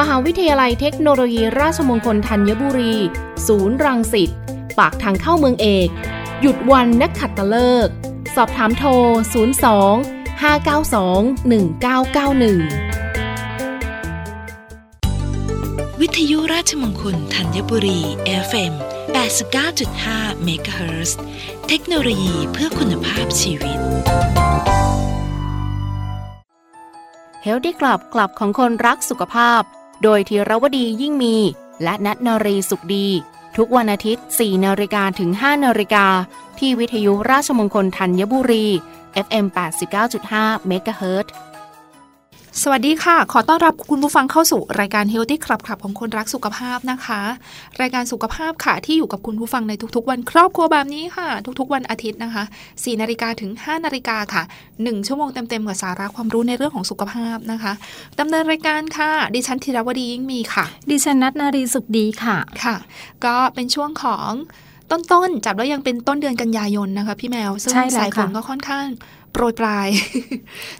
มหาวิทยาลัยเทคโนโลยีราชมงคลธัญบุรี ศูนย์รังสิต ปากทางเข้าเมืองเอก หยุดวันนักขัดตะเลิก สอบถามโทร 02 592 1991 วิทยุราชมงคลธัญบุรี FM 89.5เมกะเฮิรตซ์เทคโนโลยีเพื่อคุณภาพชีวิต เฮลที่กลับกลับของคนรักสุขภาพ โดยธีรวดียิ่งมี และนัทนรีสุขดี ทุกวันอาทิตย์ 4นาฬิกาถึง 5นาฬิกา ที่วิทยุราชมงคลธัญบุรี FM 89.5 MHz สวัสดีค่ะ ขอต้อนรับคุณผู้ฟังเข้าสู่รายการ Healthy Club ขับของคนรักสุขภาพนะคะ รายการสุขภาพค่ะที่อยู่กับคุณผู้ฟังในทุกๆ วันครอบครัวแบบนี้ค่ะ ทุกๆ วันอาทิตย์นะคะ4นาฬิกาถึง 5นาฬิกาค่ะ 1 ชั่วโมงเต็มๆ กับสาระความรู้ในเรื่องของสุขภาพนะคะดำเนินรายการค่ะ ดิฉันธีรวดียิ่งมีค่ะ ดิฉันนัทนารีสุขดีค่ะค่ะ ก็เป็นช่วงของต้นๆ จับแล้วยังเป็นต้นเดือนกันยายนนะคะ พี่แมว ซึ่งใช่แล้วสายฝนค่ะก็ค่อนข้าง โปรยปลาย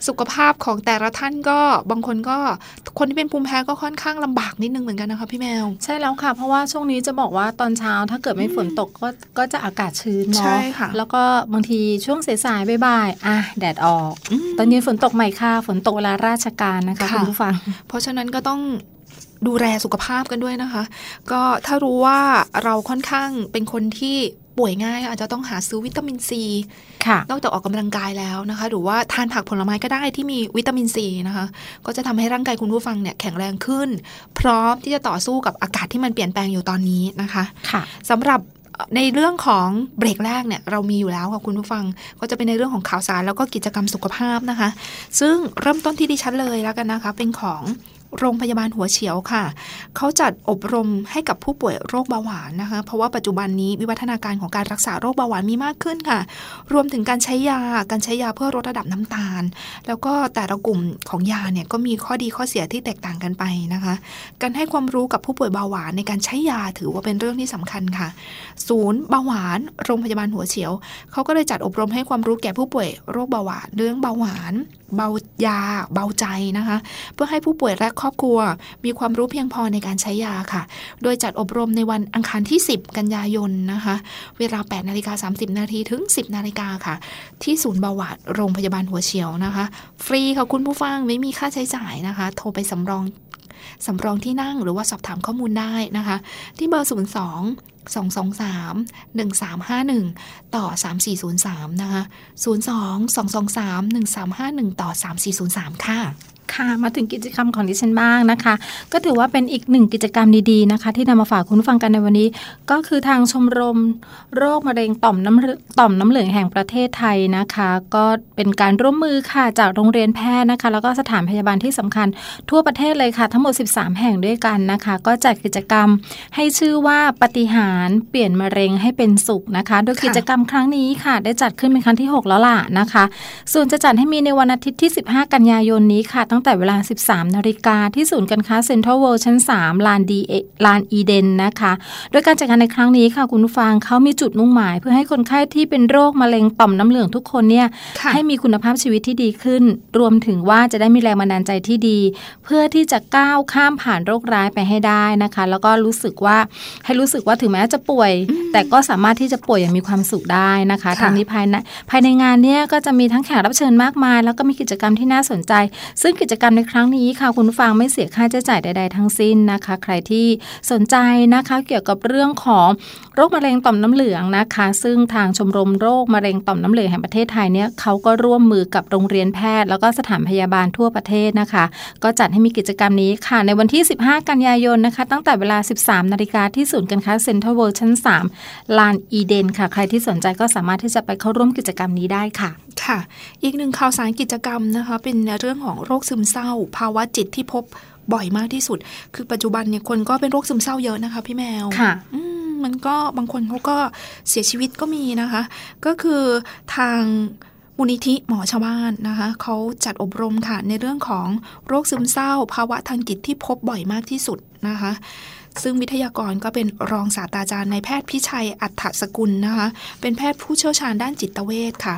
สุขภาพของแต่ละท่านก็บางคนก็คนที่เป็นภูมิแพ้ก็ค่อนข้างลำบากนิดนึงเหมือนกันนะคะพี่แมว ใช่แล้วค่ะ เพราะว่าช่วงนี้จะบอกว่าตอนเช้าถ้าเกิดไม่ฝนตกก็ก็จะอากาศชื้นเนาะใช่ค่ะแล้วก็บางทีช่วงสายๆบ่ายๆอะแดดออก ตอนเย็นฝนตกใหม่ค่ะฝนตกเวลาราชการนะคะค่ะคุณผู้ฟัง เพราะฉะนั้นก็ต้องดูแลสุขภาพกันด้วยนะคะ ก็ถ้ารู้ว่าเราค่อนข้างเป็นคนที่ ป่วยง่ายอาจจะต้องหาซื้อวิตามินซีค่ะนอกจากออกกำลังกายแล้วนะคะ หรือว่าทานผักผลไม้ก็ได้ที่มีวิตามินซีนะคะ ก็จะทำให้ร่างกายคุณผู้ฟังเนี่ยแข็งแรงขึ้น พร้อมที่จะต่อสู้กับอากาศที่มันเปลี่ยนแปลงอยู่ตอนนี้นะคะค่ะสำหรับในเรื่องของเบรกแรกเนี่ยเรามีอยู่แล้วค่ะคุณผู้ฟังก็จะเป็นในเรื่องของข่าวสารแล้วก็กิจกรรมสุขภาพนะคะ ซึ่งเริ่มต้นที่ดิฉันเลยแล้วกันนะคะ เป็นของ โรงพยาบาลหัวเฉียวค่ะ เขาจัดอบรมให้กับผู้ป่วยโรคเบาหวานนะคะ เพราะว่าปัจจุบันนี้วิวัฒนาการของการรักษาโรคเบาหวานมีมากขึ้นค่ะ รวมถึงการใช้ยา การใช้ยาเพื่อลดระดับน้ำตาล แล้วก็แต่ละกลุ่มของยาเนี่ยก็มีข้อดีข้อเสียที่แตกต่างกันไปนะคะ การให้ความรู้กับผู้ป่วยเบาหวานในการใช้ยาถือว่าเป็นเรื่องที่สำคัญค่ะ ศูนย์เบาหวาน โรงพยาบาลหัวเฉียว เขาก็เลยจัดอบรมให้ความรู้แก่ผู้ป่วยโรคเบาหวานเรื่องเบาหวานเบายาเบาใจนะคะ เพื่อให้ผู้ป่วยและครอบครัว มีความรู้เพียงพอในการใช้ยาค่ะ โดยจัดอบรมในวันอังคารที่ 10 กันยายนนะคะ เวลา8นาฬิกา30 นาทีถึง 10 นาฬิกาค่ะ ที่ศูนย์เบาหวานโรงพยาบาลหัวเฉียวนะคะ ฟรีค่ะคุณผู้ฟังไม่มีค่าใช้จ่ายนะคะ โทรไปสำรอง สำรองที่นั่งหรือว่าสอบถามข้อมูลได้นะคะ ที่เบอร์ 02 223 1351 ต่อ 3403 นะคะ 02 223 1351 ต่อ 3403 ค่ะ ค่ะมาถึงกิจกรรมของดิฉันบ้างนะคะ ก็ถือว่าเป็นอีกหนึ่งกิจกรรมดีๆนะคะ ที่นำมาฝากคุณผู้ฟังกันในวันนี้ ก็คือทางชมรมโรคมะเร็งต่อมน้ำเหลืองต่อมน้ำเหลืองแห่งประเทศไทยนะคะ ก็เป็นการร่วมมือค่ะจากโรงเรียนแพทย์นะคะ แล้วก็สถานพยาบาลที่สำคัญทั่วประเทศเลยค่ะ ทั้งหมด 13 แห่งด้วยกันนะคะ ก็จัดกิจกรรมให้ชื่อว่าปฏิหารย์เปลี่ยนมะเร็งให้เป็นสุขนะคะ โดยกิจกรรมครั้งนี้ค่ะ ได้จัดขึ้นเป็นครั้งที่ 6 แล้วล่ะนะคะ ส่วนจะจัดให้มีในวันอาทิตย์ที่ 15 กันยายนนี้ค่ะตั้งแต่เวลา 13 นาฬิกาที่ศูนย์การค้าเซ็นทรัลเวิลด์ชั้น 3 ลานดีลานอีเดนนะคะ โดยการจัดงานในครั้งนี้ค่ะคุณผู้ฟังเขามีจุดมุ่งหมาย เพื่อให้คนไข้ที่เป็นโรคมะเร็งต่อมน้ำเหลืองทุกคนเนี่ยค่ะให้มีคุณภาพชีวิตที่ดีขึ้น รวมถึงว่าจะได้มีแรงบันดาลใจที่ดี เพื่อที่จะก้าวข้ามผ่านโรคร้ายไปให้ได้นะคะ แล้วก็รู้สึกว่าให้รู้สึกว่าถึงแม้จะป่วย แต่ก็สามารถที่จะป่วยอย่างมีความสุขได้นะคะค่ะทางนี้ภายในภายในงานเนี่ยก็จะมีทั้งแขกรับเชิญมากมาย แล้วก็มีกิจกรรมที่น่าสนใจ ซึ่งกิจกรรมในครั้งนี้ค่ะคุณผู้ฟังไม่เสียค่าใช้จ่ายใด ๆ ทั้งสิ้นนะคะ ใครที่สนใจนะคะเกี่ยวกับเรื่องของโรคมะเร็งต่อมน้ำเหลืองนะคะ ซึ่งทางชมรมโรคมะเร็งต่อมน้ำเหลืองแห่งประเทศไทยเนี่ยเขาก็ร่วมมือกับโรงเรียนแพทย์ แล้วก็สถานพยาบาลทั่วประเทศนะคะ ก็จัดให้มีกิจกรรมนี้ค่ะ ในวันที่ 15 กันยายนนะคะ ตั้งแต่เวลา 13 นาฬิกาที่ศูนย์การค้าเซ็นทรัลเวิลด์ชั้น 3 ลานอีเดนค่ะ ใครที่สนใจก็สามารถที่จะไปเข้าร่วมกิจกรรมนี้ได้ค่ะ ค่ะ อีกหนึ่งข่าวสารกิจกรรมนะคะ เป็นเรื่องของโรคซึมเศร้า ภาวะจิตที่พบบ่อยมากที่สุด คือปัจจุบันเนี่ยคนก็เป็นโรคซึมเศร้าเยอะนะคะ พี่แมวค่ะอืมมันก็บางคนเขาก็เสียชีวิตก็มีนะคะ ก็คือทางมูลนิธิหมอชาวบ้านนะคะเขาจัดอบรมค่ะในเรื่องของโรคซึมเศร้า ภาวะทางจิตที่พบบ่อยมากที่สุดนะคะ ซึ่งวิทยากรก็เป็นรองศาสตราจารย์ในายแพทย์พิชัยอัฏฐสกุลนะคะ เป็นแพทย์ผู้เชี่ยวชาญด้านจิตเวชค่ะ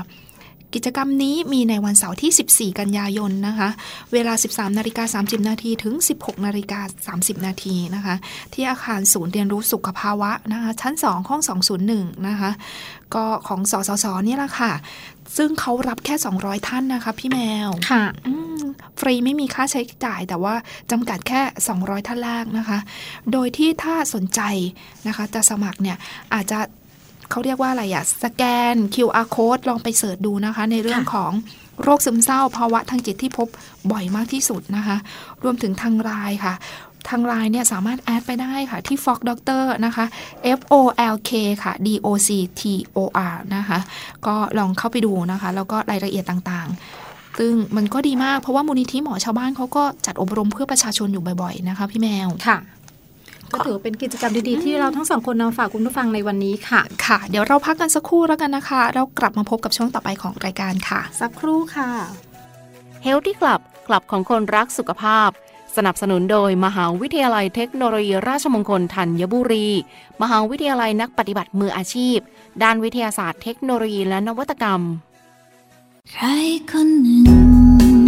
กิจกรรมนี้มีในวันเสาร์ที่ 14 กันยายนนะคะ เวลา 13นาฬิกา30 นาทีถึง 16นาฬิกา30 นาทีนะคะ ที่อาคารศูนย์เรียนรู้สุขภาวะนะคะ ชั้น 2 ห้อง 201 นะคะ ก็ของสสสเนี่ยแหละค่ะ ซึ่งเขารับแค่ 200 ท่านนะคะ พี่แมว ค่ะอืมฟรีไม่มีค่าใช้จ่ายแต่ว่าจำกัดแค่ 200 ท่านแรกนะคะ โดยที่ถ้าสนใจนะคะ จะสมัครเนี่ยอาจจะ เขาเรียกว่าอะไรอะสแกน QR code ลองไปเสิร์ชดูนะคะ ในเรื่องของโรคซึมเศร้าภาวะทางจิตที่พบบ่อยมากที่สุดนะคะ รวมถึงทางไลน์ค่ะ ทางไลน์เนี่ยสามารถแอดไปได้ค่ะที่ Fox Doctor นะคะ F O L K ค่ะ D O C T O R นะคะ ก็ลองเข้าไปดูนะคะ แล้วก็รายละเอียดต่างๆ ซึ่งมันก็ดีมากเพราะว่ามูลนิธิหมอชาวบ้านเขาก็จัดอบรมเพื่อประชาชนอยู่บ่อยๆ นะคะพี่แมว ค่ะ ก็ถือว่าเป็นกิจกรรมดีๆ ที่เราทั้งสองคนนำฝากคุณผู้ฟังในวันนี้ค่ะ ค่ะ เดี๋ยวเราพักกันสักครู่แล้วกันนะคะ เรากลับมาพบกับช่วงต่อไปของรายการค่ะ สักครู่ค่ะ Healthy Club กลับของคนรักสุขภาพ สนับสนุนโดย มหาวิทยาลัยเทคโนโลยีราชมงคลธัญบุรี มหาวิทยาลัยนักปฏิบัติมืออาชีพ ด้านวิทยาศาสตร์เทคโนโลยีและนวัตกรรม ใครคนหนึ่ง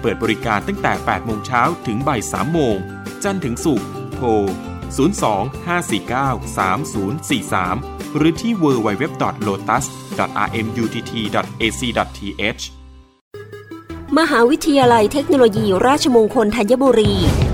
เปิดบริการตั้งแต่ 8 โมงเช้าถึงบ่าย 3 โมง จันทร์ถึงศุกร์ โทร 02 549 3043 หรือที่ www.lotus.rmutt.ac.th มหาวิทยาลัยเทคโนโลยีราชมงคลธัญบุรี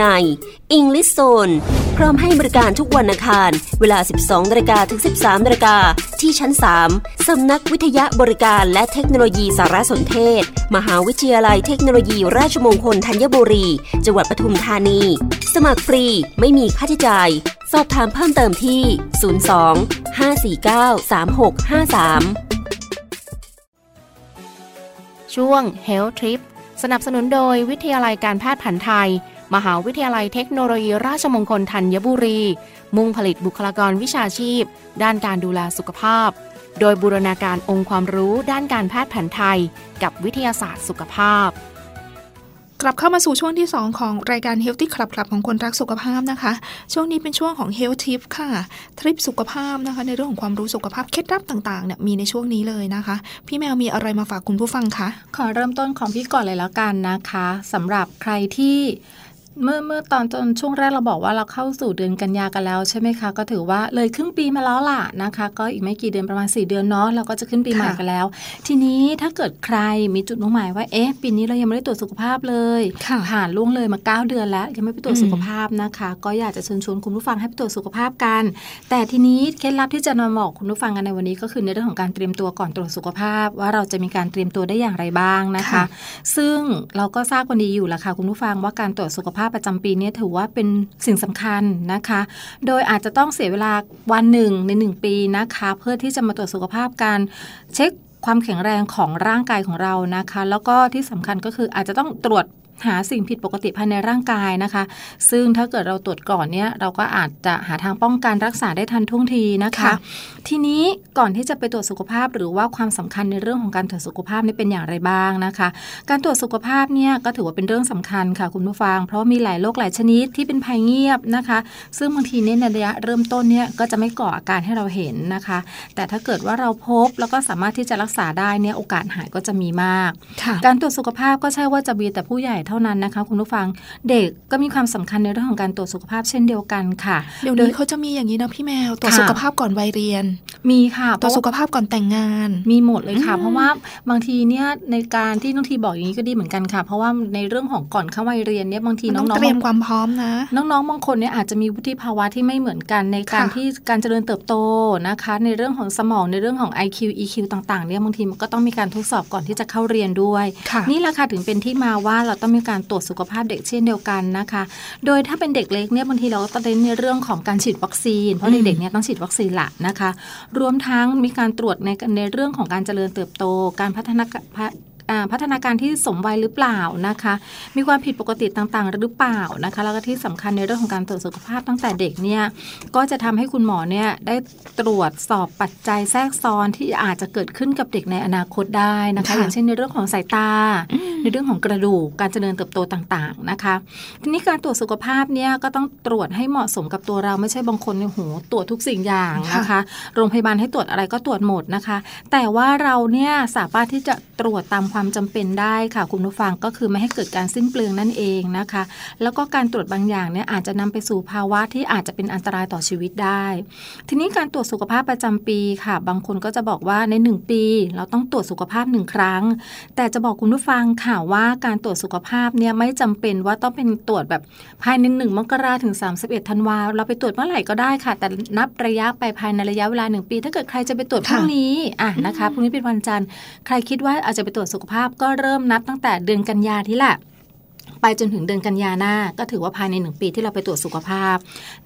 ใน English Zone พร้อมให้บริการทุกวันอังคาร เวลา 12นาฬิกาถึง 13นาฬิกาที่ชั้น 3 สำนักวิทยาบริการและเทคโนโลยีสารสนเทศ มหาวิทยาลัยเทคโนโลยีราชมงคลธัญบุรี จังหวัดปทุมธานี สมัครฟรีไม่มีค่าใช้จ่าย สอบถามเพิ่มเติมที่ 02 549 3653ช่วง Health Trip สนับสนุนโดยวิทยาลัยการแพทย์แผนไทย มหาวิทยาลัยเทคโนโลยีราชมงคลธัญบุรี มุ่งผลิตบุคลากรวิชาชีพ ด้านการดูแลสุขภาพ โดยบูรณาการองค์ความรู้ด้านการแพทย์แผนไทย กับวิทยาศาสตร์สุขภาพกลับเข้ามาสู่ช่วงที่ 2 ของรายการ Healthy Club คลับของคนรักสุขภาพนะคะ ช่วงนี้เป็นช่วงของ Health Tip ค่ะ ทริปสุขภาพนะคะ ในเรื่องของความรู้สุขภาพเคล็ดลับต่างๆเนี่ยมีในช่วงนี้เลยนะคะ พี่แมวมีอะไรมาฝากคุณผู้ฟังคะ ขอเริ่มต้นของพี่ก่อนเลยแล้วกันนะคะสำหรับใครที่ เมื่อเมื่อตอนต้นช่วงแรกเราบอกว่าเราเข้าสู่เดือนกันยากันแล้วใช่ไหมคะ ก็ถือว่าเลยครึ่งปีมาแล้วล่ะนะคะ ก็อีกไม่กี่เดือนประมาณ 4 เดือนเนาะเราก็จะขึ้นปีใหม่กันแล้ว ทีนี้ถ้าเกิดใครมีจุดมุ่งหมายว่าเอ๊ะปีนี้เรายังไม่ได้ตรวจสุขภาพเลยผ่านล่วงเลยมา 9 เดือนแล้ว ยังไม่ไปตรวจสุขภาพนะคะ ก็อยากจะเชิญชวนคุณผู้ฟังให้ไปตรวจสุขภาพกัน แต่ทีนี้เคล็ดลับที่จะนำบอกคุณผู้ฟังกันในวันนี้ก็คือในเรื่องของการเตรียมตัวก่อนตรวจสุขภาพ ว่าเราจะมีการเตรียมตัวได้อย่างไรบ้างนะคะ ซึ่งเราก็ทราบกันดีอยู่แล้วค่ะคุณผู้ฟังว่าการตรวจสุขภาพประจำปีนี้ถือว่าเป็นสิ่งสำคัญนะคะ โดยอาจจะต้องเสียเวลาวันหนึ่งในหนึ่งปีนะคะ เพื่อที่จะมาตรวจสุขภาพการเช็คความแข็งแรงของร่างกายของเรานะคะ แล้วก็ที่สำคัญก็คืออาจจะต้องตรวจ หาสิ่งผิดปกติภายในร่างกายนะคะ ซึ่งถ้าเกิดเราตรวจก่อนเนี่ยเราก็อาจจะหาทางป้องกันรักษาได้ทันท่วงทีนะคะ ทีนี้ก่อนที่จะไปตรวจสุขภาพ หรือว่าความสำคัญในเรื่องของการตรวจสุขภาพนี่เป็นอย่างไรบ้างนะคะ การตรวจสุขภาพเนี่ยก็ถือว่าเป็นเรื่องสำคัญค่ะคุณผู้ฟัง เพราะมีหลายโรคหลายชนิดที่เป็นภัยเงียบนะคะ ซึ่งบางทีเนี่ยในระยะเริ่มต้นเนี่ยก็จะไม่ก่ออาการให้เราเห็นนะคะ แต่ถ้าเกิดว่าเราพบแล้วก็สามารถที่จะรักษาได้เนี่ยโอกาสหายก็จะมีมาก การตรวจสุขภาพก็ใช่ว่าจะมีแต่ผู้ใหญ่เท่านั้นนะคะ คุณผู้ฟังเด็กก็มีความสำคัญในเรื่องของการตรวจสุขภาพเช่นเดียวกันค่ะ เดี๋ยวนี้เขาจะมีอย่างนี้นะพี่แมวตรวจสุขภาพก่อนวัยเรียนมีค่ะตรวจสุขภาพก่อนแต่งงาน มีหมดเลยค่ะ เพราะว่าบางทีเนี่ยในการที่น้องทีบอกอย่างนี้ก็ดีเหมือนกันค่ะ เพราะว่าในเรื่องของก่อนเข้าวัยเรียนเนี่ยบางทีน้องๆเตรียมความพร้อมนะ น้องๆบางคนเนี่ยอาจจะมีวุฒิภาวะที่ไม่เหมือนกันในการที่การเจริญเติบโตนะคะ ในเรื่องของสมองในเรื่องของ IQ EQ ต่างๆเนี่ยบางทีมันก็ต้องมีการทดสอบก่อนที่จะเข้าเรียนด้วย นี่แหละค่ะถึงเป็นที่มาว่าเราต้องมีการตรวจสุขภาพเด็กเช่นเดียวกันนะคะ โดยถ้าเป็นเด็กเล็กเนี่ยบางทีเราก็ต้องเน้นในเรื่องของการฉีดวัคซีน เพราะเด็กๆเนี่ยต้องฉีดวัคซีนละนะคะรวมทั้งมีการตรวจในในเรื่องของการเจริญเติบโต การพัฒนา พัฒนาการที่สมวัยหรือเปล่านะคะ มีความผิดปกติต่างๆ หรือเปล่านะคะ แล้วก็ที่สำคัญในเรื่องของการตรวจสุขภาพตั้งแต่เด็กเนี่ยก็จะทำให้คุณหมอเนี่ยได้ตรวจสอบปัจจัยแทรกซ้อนที่อาจจะเกิดขึ้นกับเด็กในอนาคตได้นะคะ อย่างเช่นในเรื่องของสายตา ในเรื่องของกระดูกการเจริญเติบโตต่างๆนะคะทีนี้การตรวจสุขภาพเนี่ยก็ต้องตรวจให้เหมาะสมกับตัวเราไม่ใช่บางคนเนี่ยโหตรวจทุกสิ่งอย่างนะคะ โรงพยาบาลให้ตรวจอะไรก็ตรวจหมดนะคะ แต่ว่าเราเนี่ยสามารถที่จะตรวจตามความจำเป็นได้ค่ะคุณผู้ฟังก็คือไม่ให้เกิดการสิ้นเปลืองนั่นเองนะคะ แล้วก็การตรวจบางอย่างเนี่ยอาจจะนำไปสู่ภาวะที่อาจจะเป็นอันตรายต่อชีวิตได้ ทีนี้การตรวจสุขภาพประจำปีค่ะ บางคนก็จะบอกว่าใน 1 ปี เราต้องตรวจสุขภาพหนึ่งครั้ง แต่จะบอกคุณผู้ฟังค่ะว่าการตรวจสุขภาพเนี่ยไม่จำเป็นว่าต้องเป็นตรวจแบบภายในหนึ่งมกราถึง 31ธันวาเราไปตรวจเมื่อไหร่ก็ได้ค่ะ แต่นับระยะไปภายในระยะเวลาหนึ่งปี ถ้าเกิดใครจะไปตรวจพรุ่งนี้อะนะคะพรุ่งนี้เป็นวันจันทร์ใครคิดว่าอาจจะไปตรวจสุขภาพก็เริ่มนับตั้งแต่เดือนกันยาที่แหละ ไปจนถึงเดือนกันยาหน้า ก็ถือว่าภายในหนึ่งปีที่เราไปตรวจสุขภาพ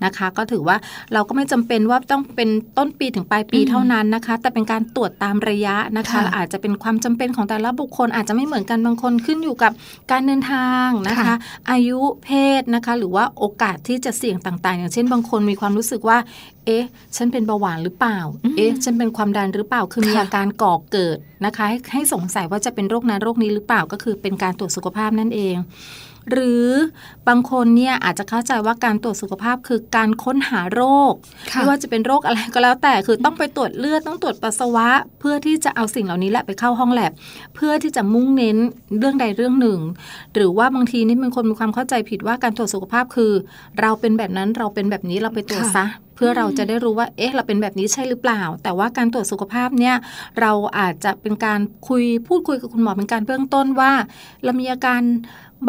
นะคะ ก็ถือว่าเราก็ไม่จำเป็นว่าต้องเป็นต้นปีถึงปลายปีเท่านั้นนะคะ แต่เป็นการตรวจตามระยะนะคะ อาจจะเป็นความจำเป็นของแต่ละบุคคล อาจจะไม่เหมือนกันบางคนขึ้นอยู่กับการเดินทางนะคะ อายุเพศนะคะ หรือว่าโอกาสที่จะเสี่ยงต่าง ๆ อย่างเช่น บางคนมีความรู้สึกว่า เอ๊ะ ฉันเป็นเบาหวานหรือเปล่า เอ๊ะ ฉันเป็นความดันหรือเปล่า คือมีอาการก่อเกิดนะคะ ให้ให้สงสัยว่าจะเป็นโรคนั้นโรคนี้หรือเปล่า ก็คือเป็นการตรวจสุขภาพนั่นเอง หรือบางคนเนี่ยอาจจะเข้าใจว่าการตรวจสุขภาพคือการค้นหาโรคค่ะไม่ว่าจะเป็นโรคอะไรก็แล้วแต่คือต้องไปตรวจเลือดต้องตรวจปัสสาวะ เพื่อที่จะเอาสิ่งเหล่านี้แหละไปเข้าห้องแลบเพื่อที่จะมุ่งเน้นเรื่องใดเรื่องหนึ่ง หรือว่าบางทีนี่เป็นคนมีความเข้าใจผิดว่าการตรวจสุขภาพคือ เราเป็นแบบนั้นเราเป็นแบบนี้เราไปตรวจซะเพื่อเราจะได้รู้ว่า เอ๊ะ เราเป็นแบบนี้ใช่หรือเปล่า แต่ว่าการตรวจสุขภาพเนี่ย เราอาจจะเป็นการคุยพูดคุยกับคุณหมอเป็นการเบื้องต้นว่า เรามีอาการ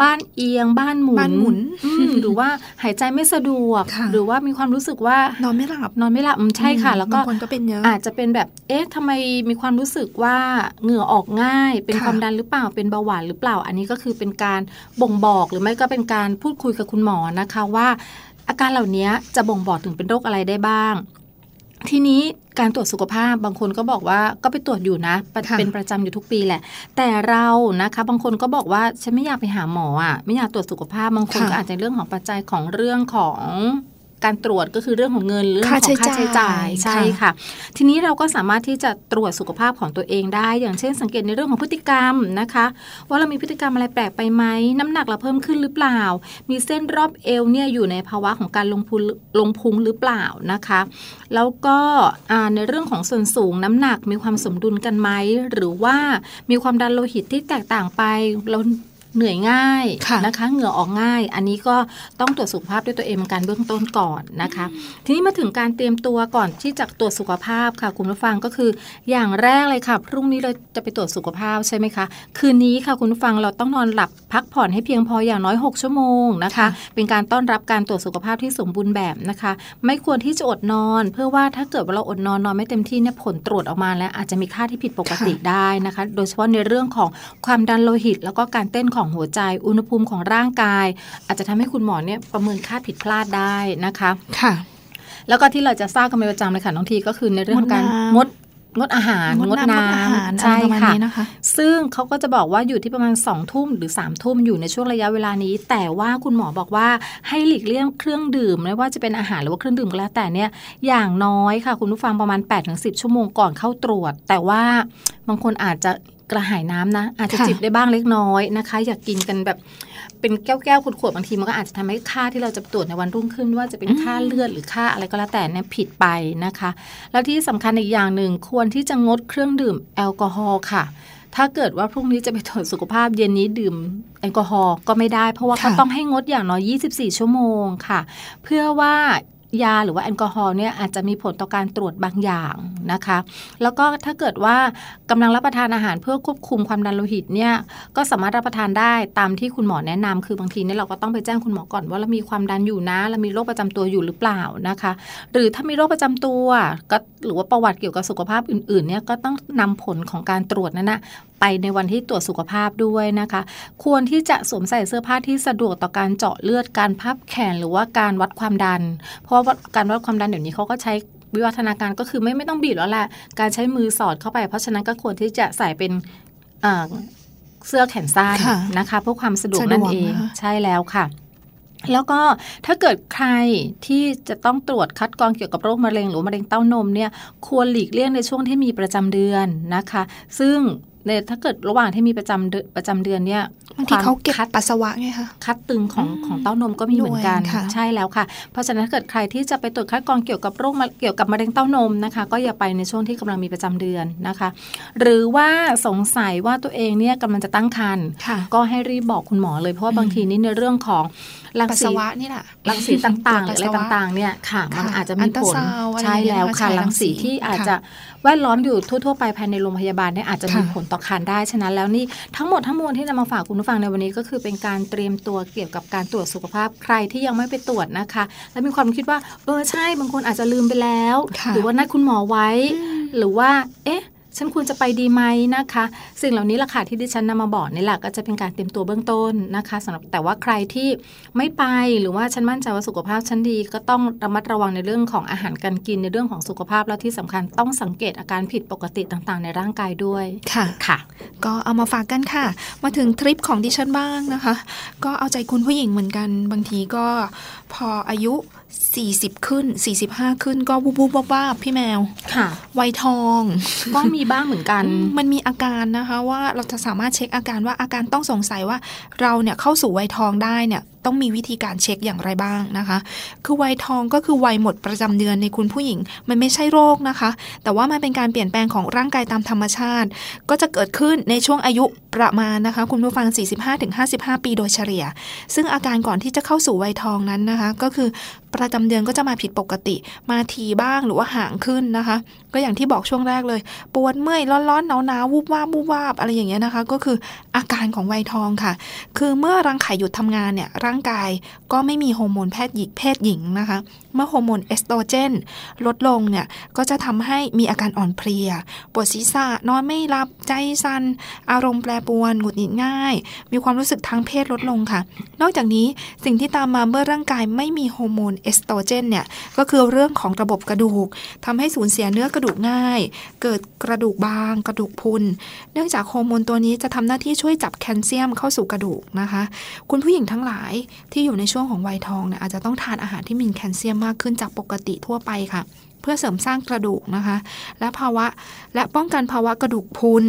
บ้านเอียง บ้านหมุนบ้านหมุนอืมหรือว่าหายใจไม่สะดวกค่ะหรือว่ามีความรู้สึกว่านอนไม่หลับนอนไม่หลับอืมใช่ค่ะ แล้วก็บางคนก็เป็นเยอะอาจจะเป็นแบบเอ๊ะทำไมมีความรู้สึกว่าเหงื่อออกง่าย เป็นค่ะความดันหรือเปล่าเป็นเบาหวานหรือเปล่า อันนี้ก็คือเป็นการบ่งบอกหรือไม่ก็เป็นการพูดคุยกับคุณหมอนะคะว่าอาการเหล่านี้จะบ่งบอกถึงเป็นโรคอะไรได้บ้าง ทีนี้การตรวจสุขภาพบางคนก็บอกว่าก็ไปตรวจอยู่นะปะค่ะเป็นประจำอยู่ทุกปีแหละ แต่เรานะคะบางคนก็บอกว่าฉันไม่อยากไปหาหมออะไม่อยากตรวจสุขภาพบางคนค่ะก็อาจจะเรื่องของปัจจัยของเรื่องของ การตรวจก็คือเรื่องของเงินเรื่องของค่าใช้ค่าใช้จ่ายจ่ายใช่ค่ะค่ะ ทีนี้เราก็สามารถที่จะตรวจสุขภาพของตัวเองได้ อย่างเช่น สังเกตในเรื่องของพฤติกรรมนะคะ ว่าเรามีพฤติกรรมอะไรแปลกไปไหมน้ำหนักเราเพิ่มขึ้นหรือเปล่า มีเส้นรอบเอวเนี่ยอยู่ในภาวะของการลงพุงลงพุงหรือเปล่านะคะ แล้วก็อ่าในเรื่องของส่วนสูงน้ำหนักมีความสมดุลกันไหมหรือว่ามีความดันโลหิตที่แตกต่างไปเรา เหนื่อยง่ายค่ะนะคะเหงื่อออกง่าย อันนี้ก็ต้องตรวจสุขภาพด้วยตัวเองเป็นการเบื้องต้นก่อนนะคะ ทีนี้มาถึงการเตรียมตัวก่อนที่จะตรวจสุขภาพค่ะคุณผู้ฟังก็คือ อย่างแรกเลยค่ะ พรุ่งนี้เราจะไปตรวจสุขภาพใช่ไหมคะคืนนี้ค่ะคุณผู้ฟังเราต้องนอนหลับพักผ่อนให้เพียงพออย่างน้อย 6 ชั่วโมงนะคะค่ะเป็นการต้อนรับการตรวจสุขภาพที่สมบูรณ์แบบนะคะ ไม่ควรที่จะอดนอน เพื่อว่าถ้าเกิดว่าเราอดนอนนอนไม่เต็มที่เนี่ยผลตรวจออกมาแล้วอาจจะมีค่าที่ผิดปกติได้นะคะ โดยเฉพาะในเรื่องของความดันโลหิต แล้วก็การเต้นของหัวใจ อุณหภูมิของร่างกาย อาจจะทำให้คุณหมอเนี่ยประเมินค่าผิดพลาดได้นะคะค่ะ แล้วก็ที่เราจะทราบกันเป็นประจำเลยค่ะน้องทีก็คือในเรื่องของการงดน้ำงดงดอาหารงดน้ำงดอาหารใช่อะไรประมาณค่ะนี้นะคะซึ่งเขาก็จะบอกว่าอยู่ที่ประมาณ2องทุ่มหรือ3ามทุ่มอยู่ในช่วงระยะเวลานี้ แต่ว่าคุณหมอบอกว่าให้หลีกเลี่ยงเครื่องดื่มไม่ว่าจะเป็นอาหารหรือว่าเครื่องดื่มก็แล้วแต่เนี่ยอย่างน้อยค่ะ คุณผู้ฟังประมาณ8ปดถึงสิชั่วโมงก่อนเข้าตรวจ แต่ว่าบางคนอาจจะ กระหายน้ำนะ อาจจะค่ะจิบได้บ้างเล็กน้อยนะคะ อยากกินกันแบบเป็นแก้วๆขวดๆบางทีมันก็อาจจะทำให้ค่าที่เราจะตรวจในวันรุ่งขึ้น ว่าจะเป็นค่าเลือดหรือค่าอะไรก็แล้วแต่เนี่ยผิดไปนะคะ แล้วที่สำคัญอีกอย่างหนึ่งควรที่จะงดเครื่องดื่มแอลกอฮอล์ค่ะถ้าเกิดว่าพรุ่งนี้จะไปตรวจสุขภาพเย็นนี้ดื่มแอลกอฮอล์ก็ไม่ได้ เพราะว่าค่ะเขาต้องให้งดอย่างน้อย 24 ชั่วโมงค่ะ เพื่อว่า ยาหรือว่าแอลกอฮอล์เนี่ยอาจจะมีผลต่อการตรวจบางอย่างนะคะ แล้วก็ถ้าเกิดว่ากำลังรับประทานอาหารเพื่อควบคุมความดันโลหิตเนี่ยก็สามารถรับประทานได้ตามที่คุณหมอแนะนำคือบางทีเนี่ยเราก็ต้องไปแจ้งคุณหมอก่อนว่าเรามีความดันอยู่นะเรามีโรคประจำตัวอยู่หรือเปล่านะคะ หรือถ้ามีโรคประจำตัวก็หรือว่าประวัติเกี่ยวกับสุขภาพอื่นๆเนี่ยก็ต้องนำผลของการตรวจนั้นนะไปในวันที่ตรวจสุขภาพด้วยนะคะ ควรที่จะสวมใส่เสื้อผ้าที่สะดวกต่อการเจาะเลือดการพับแขนหรือว่าการวัดความดัน เพราะว่าการวัดความดันเดี๋ยวนี้เขาก็ใช้วิวัฒนาการก็คือไม่ไม่ต้องบีบแล้วแหละการใช้มือสอดเข้าไป เพราะฉะนั้นก็ควรที่จะใส่เป็นเอ่อเสื้อแขนสั้นค่ะนะคะเพื่อความสะดวกสะดวกนั่นเองนะคะใช่แล้วค่ะ แล้วก็ถ้าเกิดใครที่จะต้องตรวจคัดกรองเกี่ยวกับโรคมะเร็งหรือมะเร็งเต้านมเนี่ยควรหลีกเลี่ยงในช่วงที่มีประจำเดือนนะคะ ซึ่ง ในถ้าเกิดระหว่างที่มีประจำเดือนประจำเดือนเนี่ยบางทีเขาเก็บคัดปัสสาวะไงคะคัดตึงของของเต้านมก็มีเหมือนกันด้วยค่ะใช่แล้วค่ะ เพราะฉะนั้นถ้าเกิดใครที่จะไปตรวจคัดกรองเกี่ยวกับโรคมะเกี่ยวกับมะเร็งเต้านมนะคะ ก็อย่าไปในช่วงที่กำลังมีประจำเดือนนะคะ หรือว่าสงสัยว่าตัวเองเนี่ยกำลังจะตั้งครรภ์ค่ะก็ให้รีบบอกคุณหมอเลยเพราะว่าบางทีนี่ในเรื่องของรังปัสสีสาวะนี่แหละรังสีต่างๆหรืออะไรปัสสาวะต่างๆเนี่ยค่ะ มันค่ะอาจจะมีอัลตราผลซาวด์อะไรใช่แล้วค่ะอย่างเงี้ยนะคะรังสีฉายรังสีที่อาจค่ะจะ แวดล้อมอยู่ทั่วๆไปภายในโรงพยาบาลเนี่ยอาจจะมีค่ะผลต่อครรภ์ได้ฉะนั้นแล้วนี่ทั้งหมดทั้งมวลที่นำมาฝากคุณผู้ฟังในวันนี้ก็คือเป็นการเตรียมตัวเกี่ยวกับการตรวจสุขภาพใครที่ยังไม่ไปตรวจนะคะ และมีความคิดว่าเออใช่บางคนอาจจะลืมไปแล้วค่ะหรือว่านัดคุณหมอไว้ หรือว่า เอ๊ะ ฉันควรจะไปดีไหมนะคะ สิ่งเหล่านี้แหละค่ะที่ดิฉันนำมาบอกนี่แหละก็จะเป็นการเตรียมตัวเบื้องต้นนะคะสำหรับแต่ว่าใครที่ไม่ไปหรือว่าฉันมั่นใจว่าสุขภาพฉันดี ก็ต้องระมัดระวังในเรื่องของอาหารการกินในเรื่องของสุขภาพแล้วที่สำคัญต้องสังเกตอาการผิดปกติต่างๆ ในร่างกายด้วยค่ะค่ะ ก็เอามาฝากกันค่ะ มาถึงทริปของดิฉันบ้างนะคะ ก็เอาใจคุณผู้หญิงเหมือนกัน บางทีก็พออายุ 40 ขึ้น 45 ขึ้นก็วูบวูบวาบวาบพี่แมว ค่ะวัยทอง ก็มีบ้างเหมือนกัน มันมีอาการนะคะว่าเราจะสามารถเช็คอาการว่าอาการต้องสงสัยว่าเราเนี่ยเข้าสู่วัยทองได้เนี่ย ต้องมีวิธีการเช็คอย่างไรบ้างนะคะ คือวัยทองก็คือวัยหมดประจำเดือนในคุณผู้หญิง มันไม่ใช่โรคนะคะ แต่ว่ามันเป็นการเปลี่ยนแปลงของร่างกายตามธรรมชาติ ก็จะเกิดขึ้นในช่วงอายุประมาณนะคะ คุณผู้ฟัง 45-55 ปีโดยเฉลี่ย ซึ่งอาการก่อนที่จะเข้าสู่วัยทองนั้นนะคะ ก็คือประจำเดือนก็จะมาผิดปกติ มาทีบ้างหรือว่าห่างขึ้นนะคะ ก็อย่างที่บอกช่วงแรกเลย ปวดเมื่อยร้อนๆหนาวๆวูบวาบวูบวาบอะไรอย่างเงี้ยนะคะ ก็คืออาการของวัยทองค่ะ คือเมื่อรังไข่หยุดทำงานเนี่ยร่างกายก็ไม่มีฮอร์โมนแพทย์หญิงเพศหญิงนะคะ เมื่อฮอร์โมนเอสโตรเจนลดลงเนี่ย ก็จะทำให้มีอาการอ่อนเพลีย ปวดศีรษะ นอนไม่หลับ ใจสั่น อารมณ์แปรปรวน หงุดหงิดง่าย มีความรู้สึกทางเพศลดลงค่ะ นอกจากนี้สิ่งที่ตามมาเมื่อร่างกายไม่มีฮอร์โมนเอสโตรเจนเนี่ย ก็คือเรื่องของระบบกระดูกทำให้สูญเสียเนื้อกระดูกง่าย เกิดกระดูกบาง กระดูกพรุน เนื่องจากฮอร์โมนตัวนี้จะทำหน้าที่ช่วยจับแคลเซียมเข้าสู่กระดูกนะคะ คุณผู้หญิงทั้งหลายที่อยู่ในช่วงของวัยทองเนี่ยอาจจะต้องทานอาหารที่มีแคลเซียมมากขึ้นจากปกติทั่วไปค่ะ เพื่อเสริมสร้างกระดูกนะคะ และภาวะและป้องกันภาวะกระดูกพรุน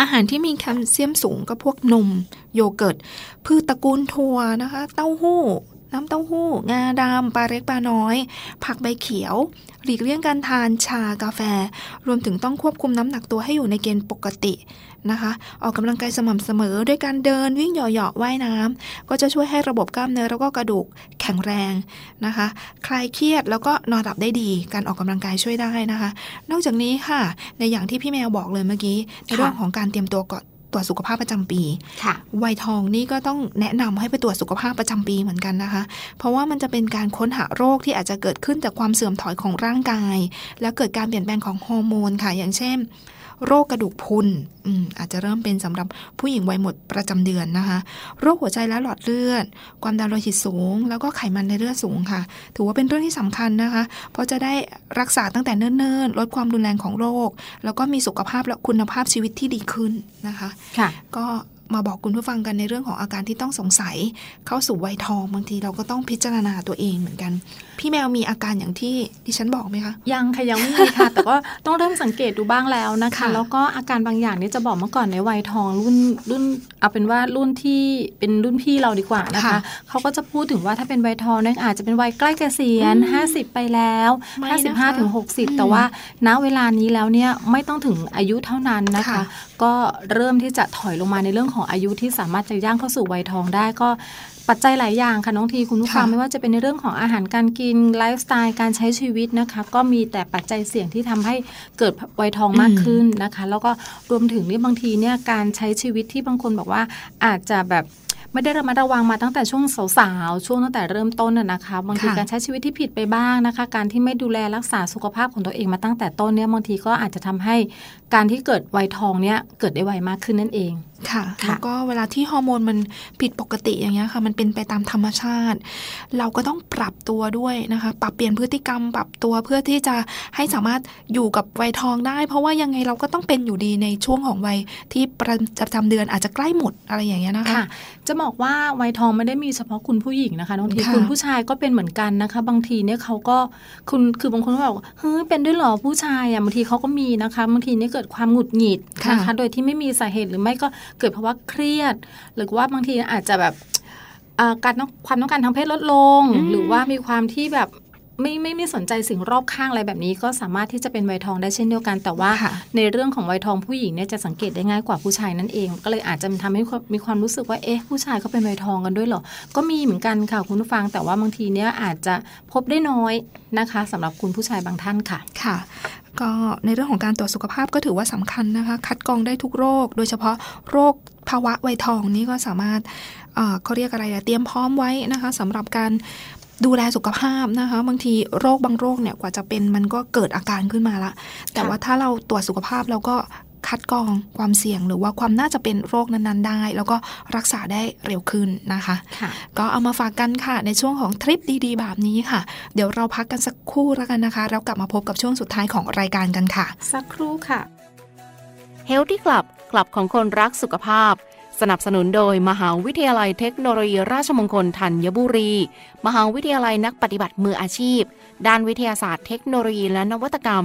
อาหารที่มีแคลเซียมสูงก็พวกนม โยเกิร์ตพืชตระกูลถั่วนะคะ เต้าหู้ น้ำเต้าหู้ งาดำปลาเล็กปลาน้อย ผักใบเขียว หลีกเลี่ยงการทานชากาแฟ รวมถึงต้องควบคุมน้ำหนักตัวให้อยู่ในเกณฑ์ปกติ นะคะ ออกกำลังกายสม่ำเสมอด้วยการเดินวิ่งเหยาะๆว่ายน้ำก็จะช่วยให้ระบบกล้ามเนื้อแล้วก็กระดูกแข็งแรงนะคะ คลายเครียดแล้วก็นอนหลับได้ดี การออกกำลังกายช่วยได้นะคะ นอกจากนี้ค่ะ ในอย่างที่พี่แมวบอกเลยเมื่อกี้ในเรื่องของการเตรียมตัวก่อนตรวจสุขภาพประจำปีค่ะวัยทองนี่ก็ต้องแนะนำให้ไปตรวจสุขภาพประจำปีเหมือนกันนะคะ เพราะว่ามันจะเป็นการค้นหาโรคที่อาจจะเกิดขึ้นจากความเสื่อมถอยของร่างกาย แล้วเกิดการเปลี่ยนแปลงของฮอร์โมนค่ะ อย่างเช่น โรคกระดูกพรุนอืมอาจจะเริ่มเป็นสำหรับผู้หญิงวัยหมดประจำเดือนนะคะ โรคหัวใจและหลอดเลือด ความดันโลหิตสูง แล้วก็ไขมันในเลือดสูงค่ะ ถือว่าเป็นเรื่องที่สำคัญนะคะ เพราะจะได้รักษาตั้งแต่เนิ่นๆ ลดความรุนแรงของโรค แล้วก็มีสุขภาพและคุณภาพชีวิตที่ดีขึ้นนะคะ ค่ะ ก็ มาบอกคุณผู้ฟังกันในเรื่องของอาการที่ต้องสงสัย เข้าสู่วัยทองบางทีเราก็ต้องพิจารณาตัวเองเหมือนกัน พี่แมวมีอาการอย่างที่ดิฉันบอกไหมคะ ยังค่ะยังไม่มีค่ะ แต่ก็ต้องเริ่มสังเกตดูบ้างแล้วนะคะค่ะแล้วก็อาการบางอย่างนี่จะบอกเมื่อก่อนในวัยทองรุ่นรุ่นเอาเป็นว่ารุ่นที่เป็นรุ่นพี่เราดีกว่านะคะค่ะเขาก็จะพูดถึงว่าถ้าเป็นวัยทองเนี่ยอาจจะเป็นวัยใกล้เกษียณ50 ไปแล้วไม่นะคะ55ถึงอืม60 แต่ว่าณเวลานี้แล้วเนี่ยไม่ต้องถึงอายุเท่านั้นนะคะค่ะก็เริ่มที่จะถอยลงมาในเรื่องของอายุที่สามารถจะย่างเข้าสู่วัยทองได้ก็ปัจจัยหลายอย่างค่ะน้องทีคุณผู้ฟังค่ะไม่ว่าจะเป็นในเรื่องของอาหารการกินไลฟ์สไตล์การใช้ชีวิตนะคะ ก็มีแต่ปัจจัยเสี่ยงที่ทำให้เกิดวัยทองมากขึ้นนะคะ แล้วก็รวมถึงนี่บางทีเนี่ยการใช้ชีวิตที่บางคนบอกว่าอาจจะแบบไม่ได้ระมัดระวังมาตั้งแต่ช่วงสาวๆช่วงตั้งแต่เริ่มต้นน่ะนะคะบางทีค่ะการใช้ชีวิตที่ผิดไปบ้างนะคะ การที่ไม่ดูแลรักษาสุขภาพของตัวเองมาตั้งแต่ต้นเนี่ยบางทีก็อาจจะทำให้ การที่เกิดวัยทองเนี่ยเกิดได้ไวมากขึ้นนั่นเองค่ะค่ะแล้วก็เวลาที่ฮอร์โมนมันผิดปกติอย่างเงี้ยค่ะ มันเป็นไปตามธรรมชาติ เราก็ต้องปรับตัวด้วยนะคะ ปรับเปลี่ยนพฤติกรรม ปรับตัวเพื่อที่จะให้สามารถอยู่กับวัยทองได้ เพราะว่ายังไงเราก็ต้องเป็นอยู่ดีในช่วงของวัยที่ประจำเดือนอาจจะใกล้หมดอะไรอย่างเงี้ยนะคะค่ะจะบอกว่าวัยทองไม่ได้มีเฉพาะคุณผู้หญิงนะคะบางทีค่ะคุณผู้ชายก็เป็นเหมือนกันนะคะ บางทีเนี่ยเขาก็คุณคือบางคนก็บอกว่าเฮ้ยเป็นด้วยเหรอผู้ชายอะบางทีเขาก็มีนะคะบางทีเนี่ยเกิดความหงุดหงิดนะคะโดยที่ไม่มีสาเหตุหรือไม่ก็เกิดภาวะเครียด หรือว่าบางทีอาจจะแบบอ่าการต้องความต้องการทางเพศลดลงอืมหรือว่ามีความที่แบบไม่ไม่ไม่สนใจสิ่งรอบข้างอะไรแบบนี้ ก็สามารถที่จะเป็นวัยทองได้เช่นเดียวกัน แต่ว่าค่ะในเรื่องของวัยทองผู้หญิงเนี่ยจะสังเกตได้ง่ายกว่าผู้ชายนั่นเอง ก็เลยอาจจะทำให้มีความรู้สึกว่าเอ๊ะผู้ชายเขาเป็นวัยทองกันด้วยเหรอก็มีเหมือนกันค่ะคุณผู้ฟัง แต่ว่าบางทีเนี่ยอาจจะพบได้น้อยนะคะสำหรับคุณผู้ชายบางท่านค่ะค่ะ ก็ในเรื่องของการตรวจสุขภาพก็ถือว่าสำคัญนะคะ คัดกรองได้ทุกโรค โดยเฉพาะโรคภาวะวัยทองนี่ก็สามารถเขาเรียกอะไรเตรียมพร้อมไว้นะคะสำหรับการดูแลสุขภาพนะคะ บางทีโรคบางโรคเนี่ยกว่าจะเป็นมันก็เกิดอาการขึ้นมาละ แต่ว่าถ้าเราตรวจสุขภาพเราก็ คัดกรองความเสี่ยงหรือว่าความน่าจะเป็นโรคนั้นๆได้ แล้วก็รักษาได้เร็วขึ้นนะคะค่ะก็เอามาฝากกันค่ะ ในช่วงของทริปดีๆ แบบนี้ค่ะ เดี๋ยวเราพักกันสักครู่แล้วกันนะคะ แล้วกลับมาพบกับช่วงสุดท้ายของรายการกันค่ะ สักครู่ค่ะเฮลที่กลับกลับของคนรักสุขภาพสสนับสนุนโดยมหาวิทยาลัยเทคโนโลยีราชมงคลธัญบุรี มหาวิทยาลัยนักปฏิบัติมืออาชีพ ด้านวิทยาศาสตร์เทคโนโลยีและนวัตกรรม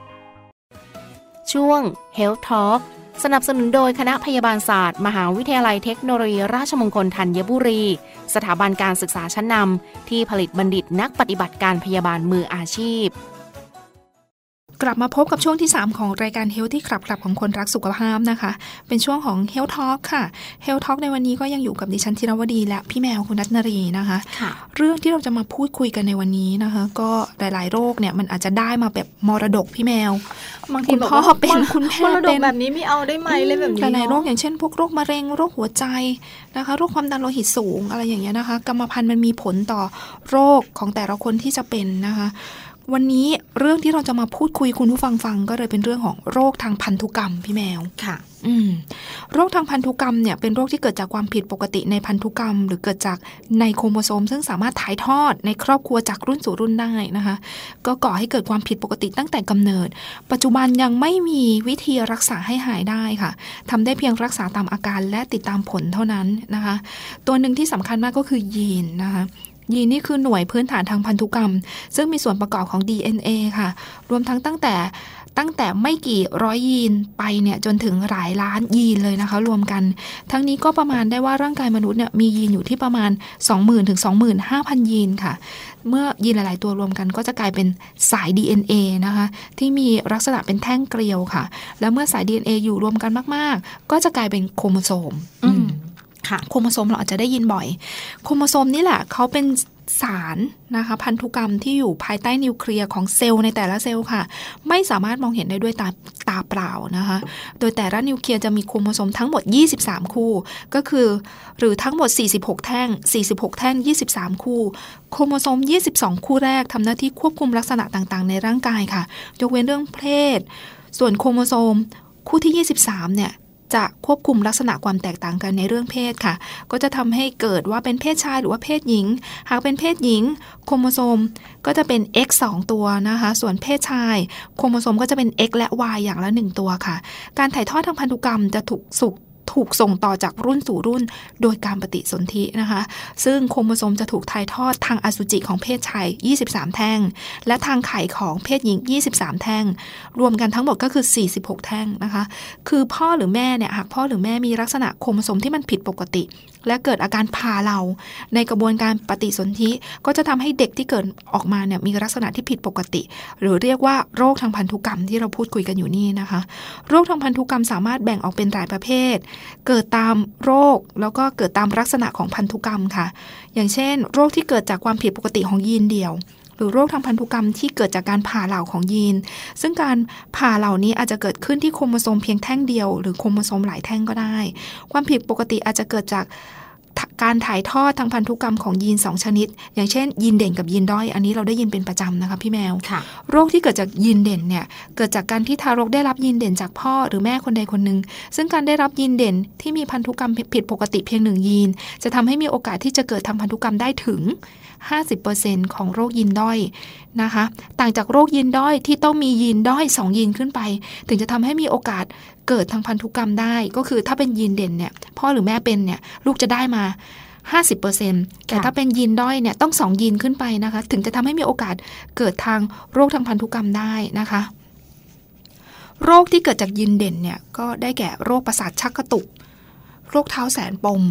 000 ช่วง Health Talk สนับสนุนโดยคณะพยาบาลศาสตร์ มหาวิทยาลัยเทคโนโลยี ราชมงคลธัญบุรี สถาบันการศึกษาชั้นนำที่ผลิตบัณฑิตนักปฏิบัติการพยาบาลมืออาชีพ กลับมาพบกับช่วงที่ 3 ของรายการ Health ที่กลับกลับของคนรักสุขภาพนะคะ เป็นช่วงของ Health Talk ค่ะ Health Talk ในวันนี้ก็ยังอยู่กับดิฉันธีรวดีและพี่แมวคุณนัทนรีนะคะเรื่องที่เราจะมาพูดคุยกันในวันนี้นะคะ ก็หลาย ๆ โรคเนี่ยมันอาจจะได้มาแบบมรดกพี่แมวบางทีคุณบอกพ่อว่าเป็นมรคุณแม่มรดเป็กนแบบนี้ไม่เอาได้ไหมเลยแบบนี้หลายๆโรคเนอะอย่างเช่น พวกโรคมะเร็งโรคหัวใจนะคะโรคความดันโลหิตสูงอะไรอย่างเงี้ยนะคะ กรรมพันธุ์มันมีผลต่อโรคของแต่ละคนที่จะเป็นนะคะ วันนี้เรื่องที่เราจะมาพูดคุยคุณผู้ฟังฟังก็เลยเป็นเรื่องของโรคทางพันธุกรรมพี่แมวค่ะ อืม โรคทางพันธุกรรมเนี่ยเป็นโรคที่เกิดจากความผิดปกติในพันธุกรรม หรือเกิดจากในโครโมโซม ซึ่งสามารถถ่ายทอดในครอบครัวจากรุ่นสู่รุ่นได้นะคะ ก็ก่อให้เกิดความผิดปกติตั้งแต่กำเนิด ปัจจุบันยังไม่มีวิธีรักษาให้หายได้ค่ะทำได้เพียงรักษาตามอาการและติดตามผลเท่านั้นนะคะ ตัวหนึ่งที่สำคัญมากก็คือยีนนะคะ ยีนนี่คือหน่วยพื้นฐานทางพันธุกรรม ซึ่งมีส่วนประกอบของ DNA ค่ะ รวมทั้งตั้งแต่ตั้งแต่ไม่กี่ร้อยยีนไปเนี่ยจนถึงหลายล้านยีนเลยนะคะ รวมกัน ทั้งนี้ก็ประมาณได้ว่าร่างกายมนุษย์เนี่ยมียีนอยู่ที่ประมาณ 20,000ถึง25,000 ยีนค่ะ เมื่อยีนหลาย ๆ ตัวรวมกันก็จะกลายเป็นสาย DNA นะคะ ที่มีลักษณะเป็นแท่งเกลียวค่ะ แล้วเมื่อสาย DNA อยู่รวมกันมาก ๆ ก็จะกลายเป็นโครโมโซมอืม ค่ะโครโมโซมเราอาจจะได้ยินบ่อย โครโมโซมนี่แหละเขาเป็นสารนะคะพันธุกรรมที่อยู่ภายใต้นิวเคลียสของเซลล์ในแต่ละเซลล์ค่ะ ไม่สามารถมองเห็นได้ด้วยตาตาเปล่านะคะ โดยแต่ละนิวเคลียสจะมีโครโมโซมทั้งหมด 23 คู่ ก็คือ หรือทั้งหมด 46 แท่ง 46 แท่ง 23 คู่ โครโมโซม 22 คู่แรกทำหน้าที่ควบคุมลักษณะต่างๆ ในร่างกายค่ะ ยกเว้นเรื่องเพศ ส่วนโครโมโซมคู่ที่ 23 เนี่ย จะควบคุมลักษณะความแตกต่างกันในเรื่องเพศค่ะ ก็จะทำให้เกิดว่าเป็นเพศชายหรือว่าเพศหญิง หากเป็นเพศหญิง โครโมโซมก็จะเป็น X 2 ตัวนะคะ ส่วนเพศชาย โครโมโซมก็จะเป็น X และ Y อย่างละ 1 ตัวค่ะ การถ่ายทอดทางพันธุกรรมจะถูกสุก ถูกส่งต่อจากรุ่นสู่รุ่น โดยการปฏิสนธินะคะ ซึ่งโครโมโซมจะถูกถ่ายทอดทางอสุจิของเพศชาย 23 แท่ง และทางไข่ของเพศหญิง 23 แท่ง รวมกันทั้งหมดก็คือ 46 แท่งนะคะ คือพ่อหรือแม่เนี่ยหากพ่อหรือแม่มีลักษณะโครโมโซมที่มันผิดปกติ และเกิดอาการผ่าเหล่า ในกระบวนการปฏิสนธิก็จะทำให้เด็กที่เกิดออกมาเนี่ยมีลักษณะที่ผิดปกติ หรือเรียกว่าโรคทางพันธุกรรมที่เราพูดคุยกันอยู่นี่นะคะ โรคทางพันธุกรรมสามารถแบ่งออกเป็นหลายประเภทเกิดตามโรคแล้วก็เกิดตามลักษณะของพันธุกรรมค่ะ อย่างเช่น โรคที่เกิดจากความผิดปกติของยีนเดียว หรือโรคทางพันธุกรรมที่เกิดจากการผ่าเหล่าของยีน ซึ่งการผ่าเหล่านี้อาจจะเกิดขึ้นที่โครโมโซมเพียงแท่งเดียว หรือโครโมโซมหลายแท่งก็ได้ ความผิดปกติอาจจะเกิดจาก การถ่ายทอดทางพันธุกรรมของยีน 2 ชนิด อย่างเช่น ยีนเด่นกับยีนด้อย อันนี้เราได้ยินเป็นประจำนะคะพี่แมว โรคที่เกิดจากยีนเด่นเนี่ย เกิดจากการที่ทารกได้รับยีนเด่นจากพ่อหรือแม่คนใดคนหนึ่ง ซึ่งการได้รับยีนเด่นที่มีพันธุกรรมผิดปกติเพียงหนึ่งยีน จะทำให้มีโอกาสที่จะเกิดทางพันธุกรรมได้ถึง 50%ของโรคยีนด้อยนะคะ ต่างจากโรคยีนด้อยที่ต้องมียีนด้อย 2 ยีนขึ้นไป ถึงจะทำให้มีโอกาสเกิดทางพันธุกรรมได้ ก็คือถ้าเป็นยีนเด่นเนี่ยพ่อหรือแม่เป็นเนี่ยลูกจะได้มา 50%แต่ถ้าเป็นยีนด้อยเนี่ยต้องสองยีนขึ้นไปนะคะ ถึงจะทำให้มีโอกาสเกิดทางโรคทางพันธุกรรมได้นะคะโรคที่เกิดจากยีนเด่นเนี่ยก็ได้แก่โรคประสาทชักกระตุก โรคเท้าแสนปม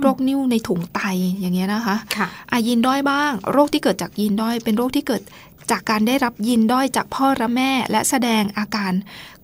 โรคนิ่วในถุงไตอย่างเงี้ยนะคะค่ะอายีนด้อยบ้าง โรคที่เกิดจากยีนด้อย เป็นโรคที่เกิด จากการได้รับยีนด้อยจากพ่อและแม่ และแสดงอาการ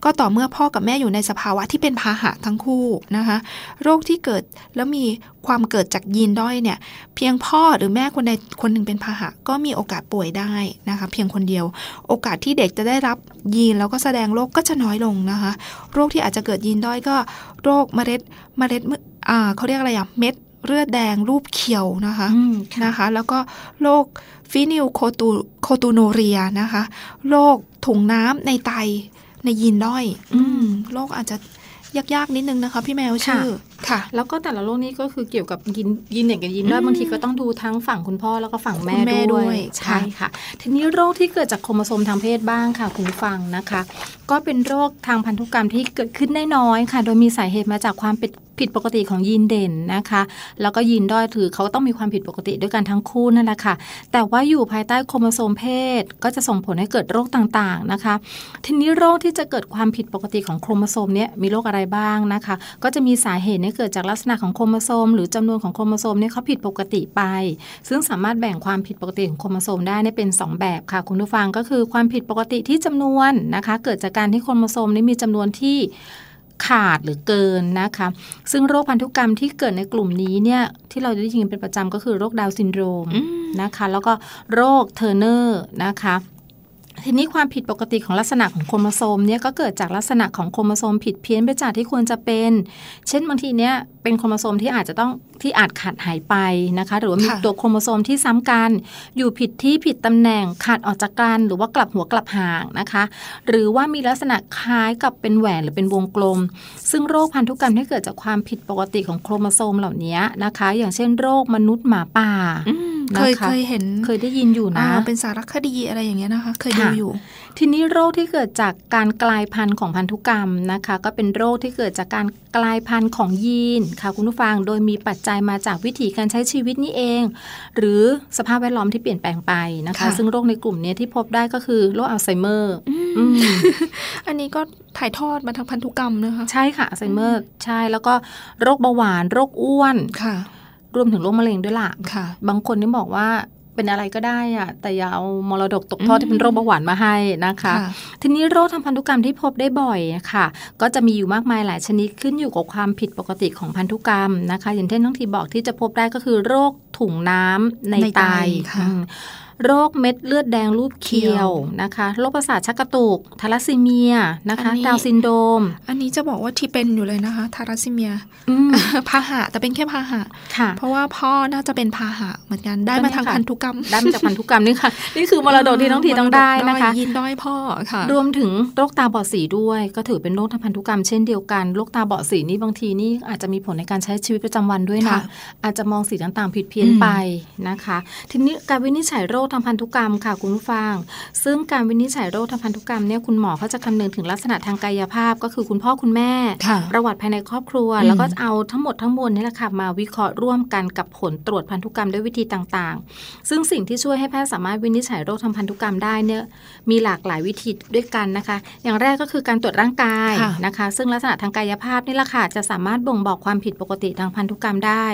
ก็ต่อเมื่อพ่อกับแม่อยู่ในสภาวะที่เป็นพาหะทั้งคู่นะคะโรคที่เกิดแล้วมีความเกิดจากยีนด้อยเนี่ย เพียงพ่อหรือแม่คนใดคนหนึ่งเป็นพาหะก็มีโอกาสป่วยได้นะคะ เพียงคนเดียว โอกาสที่เด็กจะได้รับยีนแล้วก็แสดงโรคก็จะน้อยลงนะคะ โรคที่อาจจะเกิดยีนด้อยก็ โรคเมล็ดเมล็ดอ่าเขาเรียกอะไรอะเม็ดเลือดแดงรูปเขียวนะคะนะคะ แล้วก็โรค phenylketo ketonuria นะคะ โรคถุงน้ำในไตในยีนด้อย อืมโรคอาจจะยากๆนิดนึงนะคะ พี่แมวชื่อ ค่ะ แล้วก็แต่ละโรคนี้ก็คือเกี่ยวกับยีนยีนเด่นกับยีนด้อยบางทีก็ต้องดูทั้งฝั่งคุณพ่อแล้วก็ฝั่งแม่ด้วยใช่ค่ะ ทีนี้โรคที่เกิดจากโครโมโซมทางเพศบ้างค่ะคุณผู้ฟังนะคะ ก็เป็นโรคทางพันธุกรรมที่เกิดขึ้นได้น้อยค่ะ โดยมีสาเหตุมาจากความผิดผิดปกติของยีนเด่นนะคะ แล้วก็ยีนด้อยคือเขาต้องมีความผิดปกติด้วยกันทั้งคู่นั่นแหละค่ะ แต่ว่าอยู่ภายใต้โครโมโซมเพศ ก็จะส่งผลให้เกิดโรคต่างๆนะคะ ทีนี้โรคที่จะเกิดความผิดปกติของโครโมโซมเนี้ยมีโรคอะไรบ้างนะคะ ก็จะมีสาเหตุเกิดจากลักษณะของโครโมโซม หรือจำนวนของโครโมโซมเนี่ยเขาผิดปกติไป ซึ่งสามารถแบ่งความผิดปกติของโครโมโซมได้เป็น 2 แบบค่ะ คุณผู้ฟังก็คือความผิดปกติที่จำนวนนะคะ เกิดจากการที่โครโมโซมนี้มีจำนวนที่ขาดหรือเกินนะคะ ซึ่งโรคพันธุกรรมที่เกิดในกลุ่มนี้เนี่ยที่เราจะได้ยินเป็นประจำก็คือโรคดาวน์ซินโดรมนะคะ แล้วก็โรคเทอร์เนอร์นะคะ ทีนี้ความผิดปกติของลักษณะของโครโมโซมเนี่ยก็เกิดจากลักษณะของโครโมโซมผิดเพี้ยนไปจากที่ควรจะเป็น เช่นบางทีเนี้ยเป็นโครโมโซมที่อาจจะต้องที่อาจขาดหายไปนะคะ หรือว่ามีตัวโครโมโซมที่ซ้ำกัน อยู่ผิดที่ผิดตำแหน่งขาดออกจากกันหรือว่ากลับหัวกลับหางนะคะ หรือว่ามีลักษณะคล้ายกับเป็นแหวนหรือเป็นวงกลม ซึ่งโรคพันธุกรรมที่เกิดจากความผิดปกติของโครโมโซมเหล่านี้นะคะ อย่างเช่นโรคมนุษย์หมาป่าเคยเคยเห็นเคยได้ยินอยู่นะเป็นสารคดีอะไรอย่างเงี้ยนะคะ เคยดูอยู่ ทีนี้โรคที่เกิดจากการกลายพันธุ์ของพันธุกรรมนะคะ ก็เป็นโรคที่เกิดจากการกลายพันธุ์ของยีนค่ะคุณผู้ฟัง โดยมีปัจจัยมาจากวิถีการใช้ชีวิตนี่เอง หรือสภาพแวดล้อมที่เปลี่ยนแปลงไปนะคะ ซึ่งโรคในกลุ่มนี้ที่พบได้ก็คือโรคอัลไซเมอร์อันนี้ก็ถ่ายทอดมาทางพันธุกรรมนะคะ ใช่ค่ะอัลไซเมอร์ใช่แล้วก็โรคเบาหวาน โรคอ้วนค่ะรวมถึงโรคมะเร็งด้วยล่ะค่ะบางคนนี่บอกว่า เป็นอะไรก็ได้อะแต่อย่าเอามรดกตกทอดที่เป็นโรคเบาหวานมาให้นะคะ ทีนี้โรคทางพันธุกรรมที่พบได้บ่อยค่ะ ก็จะมีอยู่มากมายหลายชนิดขึ้นอยู่กับความผิดปกติของพันธุกรรมนะคะ อย่างเช่นน้องทีบอกที่จะพบได้ก็คือโรคถุงน้ำในไต โรคเม็ดเลือดแดงรูปเคียวนะคะโรคประสาทชักกระตุกธาลัสซีเมียนะคะดาวน์ซินโดรมดม อันนี้จะบอกว่าที่เป็นอยู่เลยนะคะธาลัสซีเมียพาหะแต่เป็นแค่พาหะเพราะว่าพ่อน่าจะเป็นพาหะเหมือนกันได้มาทางพันธุกรรมได้มาจากพันธุกรรมนี่ค่ะนี่คือมรดกที่น้องทีต้องได้นะคะยินด้วยพ่อค่ะรวมถึงโรคตาบอดสีด้วย ก็ถือเป็นโรคทางพันธุกรรมเช่นเดียวกันโรคตาบอดสีนี่บางทีนี่อาจจะมีผลในการใช้ชีวิตประจำวันด้วยนะอาจจะมองสีต่างๆผิดเพี้ยนไปนะคะ ทีนี้การวินิจฉัยโรคทางพันธุกรรมค่ะคุณผู้ฟัง ซึ่งการวินิจฉัยโรคทางพันธุกรรมเนี่ยคุณหมอเขาจะคำนึงถึงลักษณะทางกายภาพ ก็คือคุณพ่อคุณแม่ค่ะประวัติภายในครอบครัวอืมแล้วก็เอาทั้งหมดทั้งมวลนี่แหละค่ะมาวิเคราะห์ร่วมกันกับผลตรวจพันธุกรรมด้วยวิธีต่างๆ ซึ่งสิ่งที่ช่วยให้แพทย์สามารถวินิจฉัยโรคทางพันธุกรรมได้เนี่ยมีหลากหลายวิธีด้วยกันนะคะ อย่างแรกก็คือการตรวจร่างกายค่ะนะคะ ซึ่งลักษณะทางกายภาพนี่แหละค่ะจะสามารถบ่งบอกความผิดปกติทางพันธุกรรมได้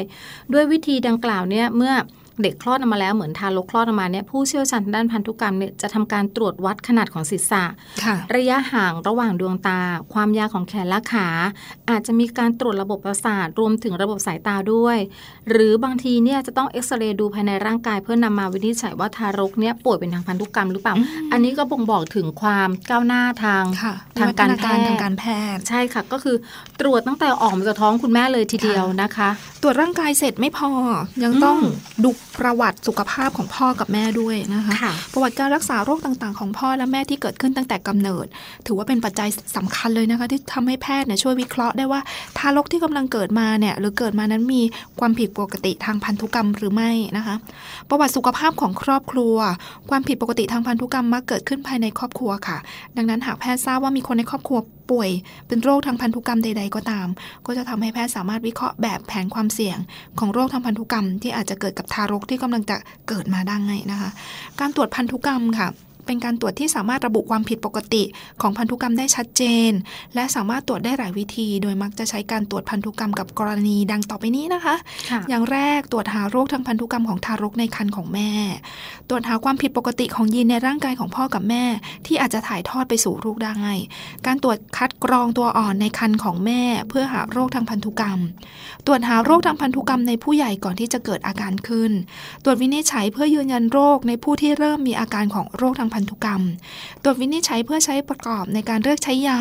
ด้วยวิธีดังกล่าวเนี่ยเมื่อ เด็กคลอดออกมาแล้วเหมือนทารกคลอดออกมาเนี่ยผู้เชี่ยวชาญทางด้านพันธุกรรมเนี่ยจะทำการตรวจวัดขนาดของศีรษะค่ะระยะห่างระหว่างดวงตา ความยาวของแขนและขา อาจจะมีการตรวจระบบประสาทรวมถึงระบบสายตาด้วย หรือบางทีเนี่ยจะต้องเอ็กซเรย์ดูภายในร่างกาย เพื่อนำมาวินิจฉัยว่าทารกเนี่ยป่วยเป็นทางพันธุกรรมหรือเปล่า อันนี้ก็บ่งบอกถึงความก้าวหน้าทางค่ะทางการแพทย์ทางการแพทย์ใช่ค่ะ ก็คือตรวจตั้งแต่ออกมาจากท้องคุณแม่เลยทีเดียวนะคะ ตรวจร่างกายเสร็จไม่พอยังต้องอืมดู ประวัติสุขภาพของพ่อกับแม่ด้วยนะคะค่ะประวัติการรักษาโรคต่างๆ ของพ่อและแม่ที่เกิดขึ้นตั้งแต่กำเนิด ถือว่าเป็นปัจจัยสำคัญเลยนะคะ ที่ทำให้แพทย์เนี่ยช่วยวิเคราะห์ได้ว่าทารกที่กำลังเกิดมาเนี่ยหรือเกิดมานั้นมีความผิดปกติทางพันธุกรรมหรือไม่นะคะ ประวัติสุขภาพของครอบครัว ความผิดปกติทางพันธุกรรมมักเกิดขึ้นภายในครอบครัวค่ะ ดังนั้นหากแพทย์ทราบว่ามีคนในครอบครัวป่วยเป็นโรคทางพันธุกรรมใด ๆ ก็ตาม ก็จะทำให้แพทย์สามารถวิเคราะห์แบบแผนความเสี่ยง ของโรคทางพันธุกรรมที่อาจจะเกิดกับทารกที่กำลังจะเกิดมาได้นะคะ การตรวจพันธุกรรมค่ะ เป็นการตรวจที่สามารถระบุความผิดปกติของพันธุกรรมได้ชัดเจน และสามารถตรวจได้หลายวิธี โดยมักจะใช้การตรวจพันธุกรรมกับกรณีดังต่อไปนี้นะคะค่ะอย่างแรกตรวจหาโรคทางพันธุกรรมของทารกในครรภ์ของแม่ ตรวจหาความผิดปกติของยีนในร่างกายของพ่อกับแม่ ที่อาจจะถ่ายทอดไปสู่ลูกได้ การตรวจคัดกรองตัวอ่อนในครรภ์ของแม่ เพื่อหาโรคทางพันธุกรรม ตรวจหาโรคทางพันธุกรรมในผู้ใหญ่ก่อนที่จะเกิดอาการขึ้น ตรวจวินิจฉัยเพื่อยืนยันโรคในผู้ที่เริ่มมีอาการของโรคทางพันธุกรรม ตรวจวินิจฉัยเพื่อใช้ประกอบในการเลือกใช้ยา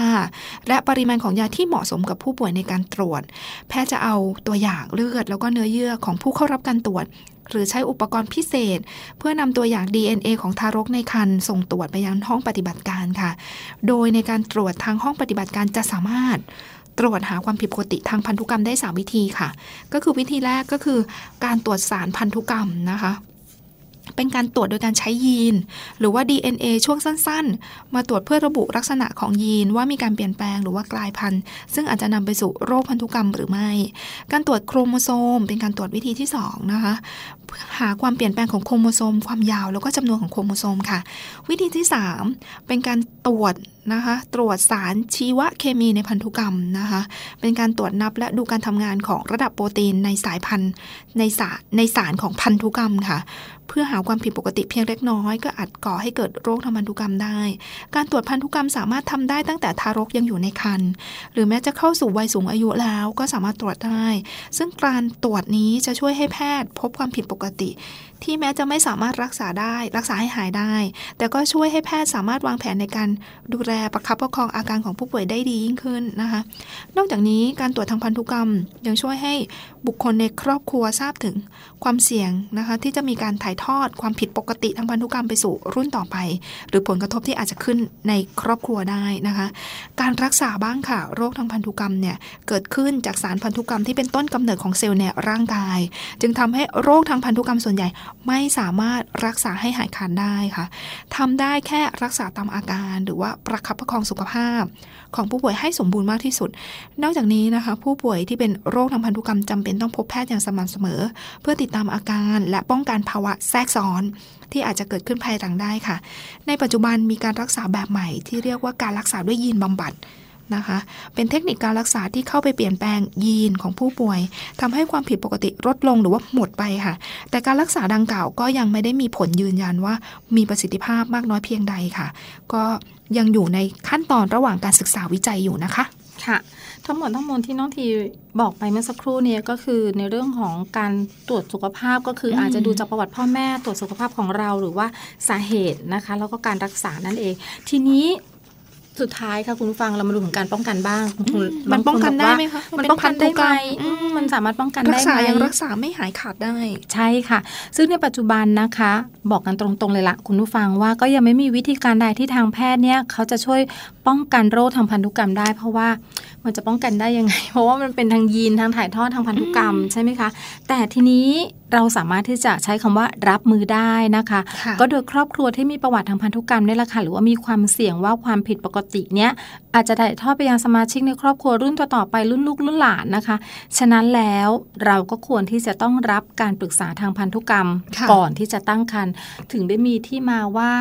และปริมาณของยาที่เหมาะสมกับผู้ป่วยในการตรวจ แพทย์จะเอาตัวอย่างเลือด แล้วก็เนื้อเยื่อของผู้เข้ารับการตรวจ หรือใช้อุปกรณ์พิเศษ เพื่อนำตัวอย่าง DNA ของทารกในครรภ์ส่งตรวจไปยังห้องปฏิบัติการค่ะ โดยในการตรวจทางห้องปฏิบัติการจะสามารถตรวจหาความผิดปกติทางพันธุกรรมได้ 3 วิธีค่ะ ก็คือวิธีแรกก็คือการตรวจสารพันธุกรรมนะคะ เป็นการตรวจโดยการใช้ยีน หรือว่า DNA ช่วงสั้นๆ มาตรวจเพื่อระบุลักษณะของยีนว่ามีการเปลี่ยนแปลงหรือว่ากลายพันธุ์ ซึ่งอาจจะนำไปสู่โรคพันธุกรรมหรือไม่ การตรวจโครโมโซม เป็นการตรวจวิธีที่2นะคะหาความเปลี่ยนแปลงของโครโมโซม ความยาวแล้วก็จำนวนของโครโมโซมค่ะ วิธีที่ 3 เป็นการตรวจนะคะตรวจสารชีวเคมีในพันธุกรรมนะคะเป็นการตรวจนับและดูการทำงานของระดับโปรตีนในสายพันธุ์ในสารในสารของพันธุกรรมค่ะ เพื่อหาความผิดปกติเพียงเล็กน้อย ก็อาจก่อให้เกิดโรคทางพันธุกรรมได้ การตรวจพันธุกรรมสามารถทำได้ตั้งแต่ทารกยังอยู่ในครรภ์หรือแม้จะเข้าสู่วัยสูงอายุแล้วก็สามารถตรวจได้ ซึ่งการตรวจนี้จะช่วยให้แพทย์พบความผิดปกติที่แม้จะไม่สามารถรักษาได้ รักษาให้หายได้ แต่ก็ช่วยให้แพทย์สามารถวางแผนในการดูแลประคับประคองอาการของผู้ป่วยได้ดียิ่งขึ้นนะคะ นอกจากนี้การตรวจทางพันธุกรรม ยังช่วยให้บุคคลในครอบครัวทราบถึงความเสี่ยงนะคะที่จะมีการถ่ายทอดความผิดปกติทางพันธุกรรมไปสู่รุ่นต่อไป หรือผลกระทบที่อาจจะขึ้นในครอบครัวได้นะคะ การรักษาบ้างค่ะ โรคทางพันธุกรรมเนี่ยเกิดขึ้นจากสารพันธุกรรมที่เป็นต้นกำเนิดของเซลล์ในร่างกาย จึงทำให้โรคทางพันธุกรรมส่วนใหญ่ไม่สามารถรักษาให้หายขาดได้ค่ะทำได้แค่รักษาตามอาการ หรือว่าประคับประคองสุขภาพ ของผู้ป่วยให้สมบูรณ์มากที่สุด นอกจากนี้นะคะ ผู้ป่วยที่เป็นโรคทางพันธุกรรมจำเป็นต้องพบแพทย์อย่างสม่ำเสมอ เพื่อติดตามอาการและป้องกันภาวะแทรกซ้อน ที่อาจจะเกิดขึ้นภายหลังได้ค่ะ ในปัจจุบันมีการรักษาแบบใหม่ที่เรียกว่าการรักษาด้วยยีนบำบัด นะคะ เป็นเทคนิคการรักษาที่เข้าไปเปลี่ยนแปลงยีนของผู้ป่วยทำให้ความผิดปกติลดลงหรือว่าหมดไปค่ะ แต่การรักษาดังกล่าวก็ยังไม่ได้มีผลยืนยันว่ามีประสิทธิภาพมากน้อยเพียงใดค่ะ ก็ยังอยู่ในขั้นตอนระหว่างการศึกษาวิจัยอยู่นะคะ ค่ะ ทั้งหมดทั้งมวลที่น้องทีบอกไปเมื่อสักครู่เนี่ยก็คือในเรื่องของการตรวจสุขภาพก็คืออืมอาจจะดูจากประวัติพ่อแม่ตรวจสุขภาพของเราหรือว่าสาเหตุนะคะ แล้วก็การรักษานั่นเอง ทีนี้ สุดท้ายค่ะคุณผู้ฟังเรามาดูถึงการป้องกันบ้างคุณมันป้องกันได้บาคไหมคะมันป้องกันได้ไหมมันเป็นพันธุกรรมอืมมันสามารถป้องกันรัได้กไหมษายังรักษาไม่หายขาดได้ ใช่ค่ะ ซึ่งในปัจจุบันนะคะ บอกกันตรงๆเลยละคุณผู้ฟังว่าก็ยังไม่มีวิธีการใดที่ทางแพทย์เนี่ยเขาจะช่วยป้องกันโรคทางพันธุกรรมได้ เพราะว่ามันจะป้องกันได้ยังไง เพราะว่ามันเป็นทางยีนทางถ่ายทอดทางพันธุกรรมใช่ไหมคะ แต่ทีนี้ เราสามารถที่จะใช้คำว่ารับมือได้นะคะค่ะก็โดยครอบครัวที่มีประวัติทางพันธุกรรมนี่แหละค่ะหรือว่ามีความเสี่ยงว่าความผิดปกติเนี้ยอาจจะถ่ายทอดไปยังสมาชิกในครอบครัวรุ่นต่อๆไปรุ่นลูกรุ่นหลานนะคะ ฉะนั้นแล้วเราก็ควรที่จะต้องรับการปรึกษาทางพันธุกรรมค่ะก่อนที่จะตั้งครรภ์ถึงได้มีที่มาว่า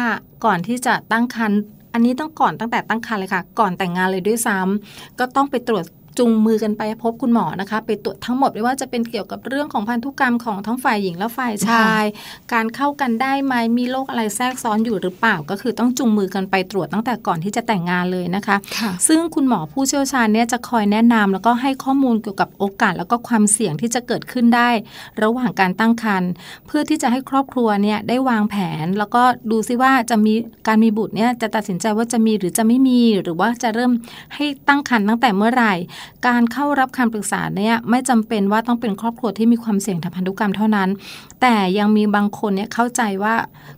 ก่อนที่จะตั้งครรภ์อันนี้ต้องก่อนตั้งแต่ตั้งครรภ์เลยค่ะ ก่อนแต่งงานเลยด้วยซ้ำก็ต้องไปตรวจ จูงมือกันไปพบคุณหมอนะคะ ไปตรวจทั้งหมดไม่ว่าจะเป็นเกี่ยวกับเรื่องของพันธุกรรมของทั้งฝ่ายหญิงและฝ่ายชาย การเข้ากันได้ไหมมีโรคอะไรแทรกซ้อนอยู่หรือเปล่า ก็คือต้องจูงมือกันไปตรวจตั้งแต่ก่อนที่จะแต่งงานเลยนะคะค่ะซึ่งคุณหมอผู้เชี่ยวชาญเนี่ยจะคอยแนะนำแล้วก็ให้ข้อมูลเกี่ยวกับโอกาสแล้วก็ความเสี่ยงที่จะเกิดขึ้นได้ ระหว่างการตั้งครรภ์เพื่อที่จะให้ครอบครัวเนี่ยได้วางแผน แล้วก็ดูซิว่าจะมีการมีบุตรเนี่ยจะตัดสินใจว่าจะมีหรือจะไม่มีหรือว่าจะเริ่มให้ตั้งครรภ์ตั้งแต่เมื่อไหร่การเข้ารับคำปรึกษาเนี่ยไม่จำเป็นว่าต้องเป็นครอบครัวที่มีความเสี่ยงทางพันธุกรรมเท่านั้น แต่ยังมีบางคนเนี่ยเข้าใจว่า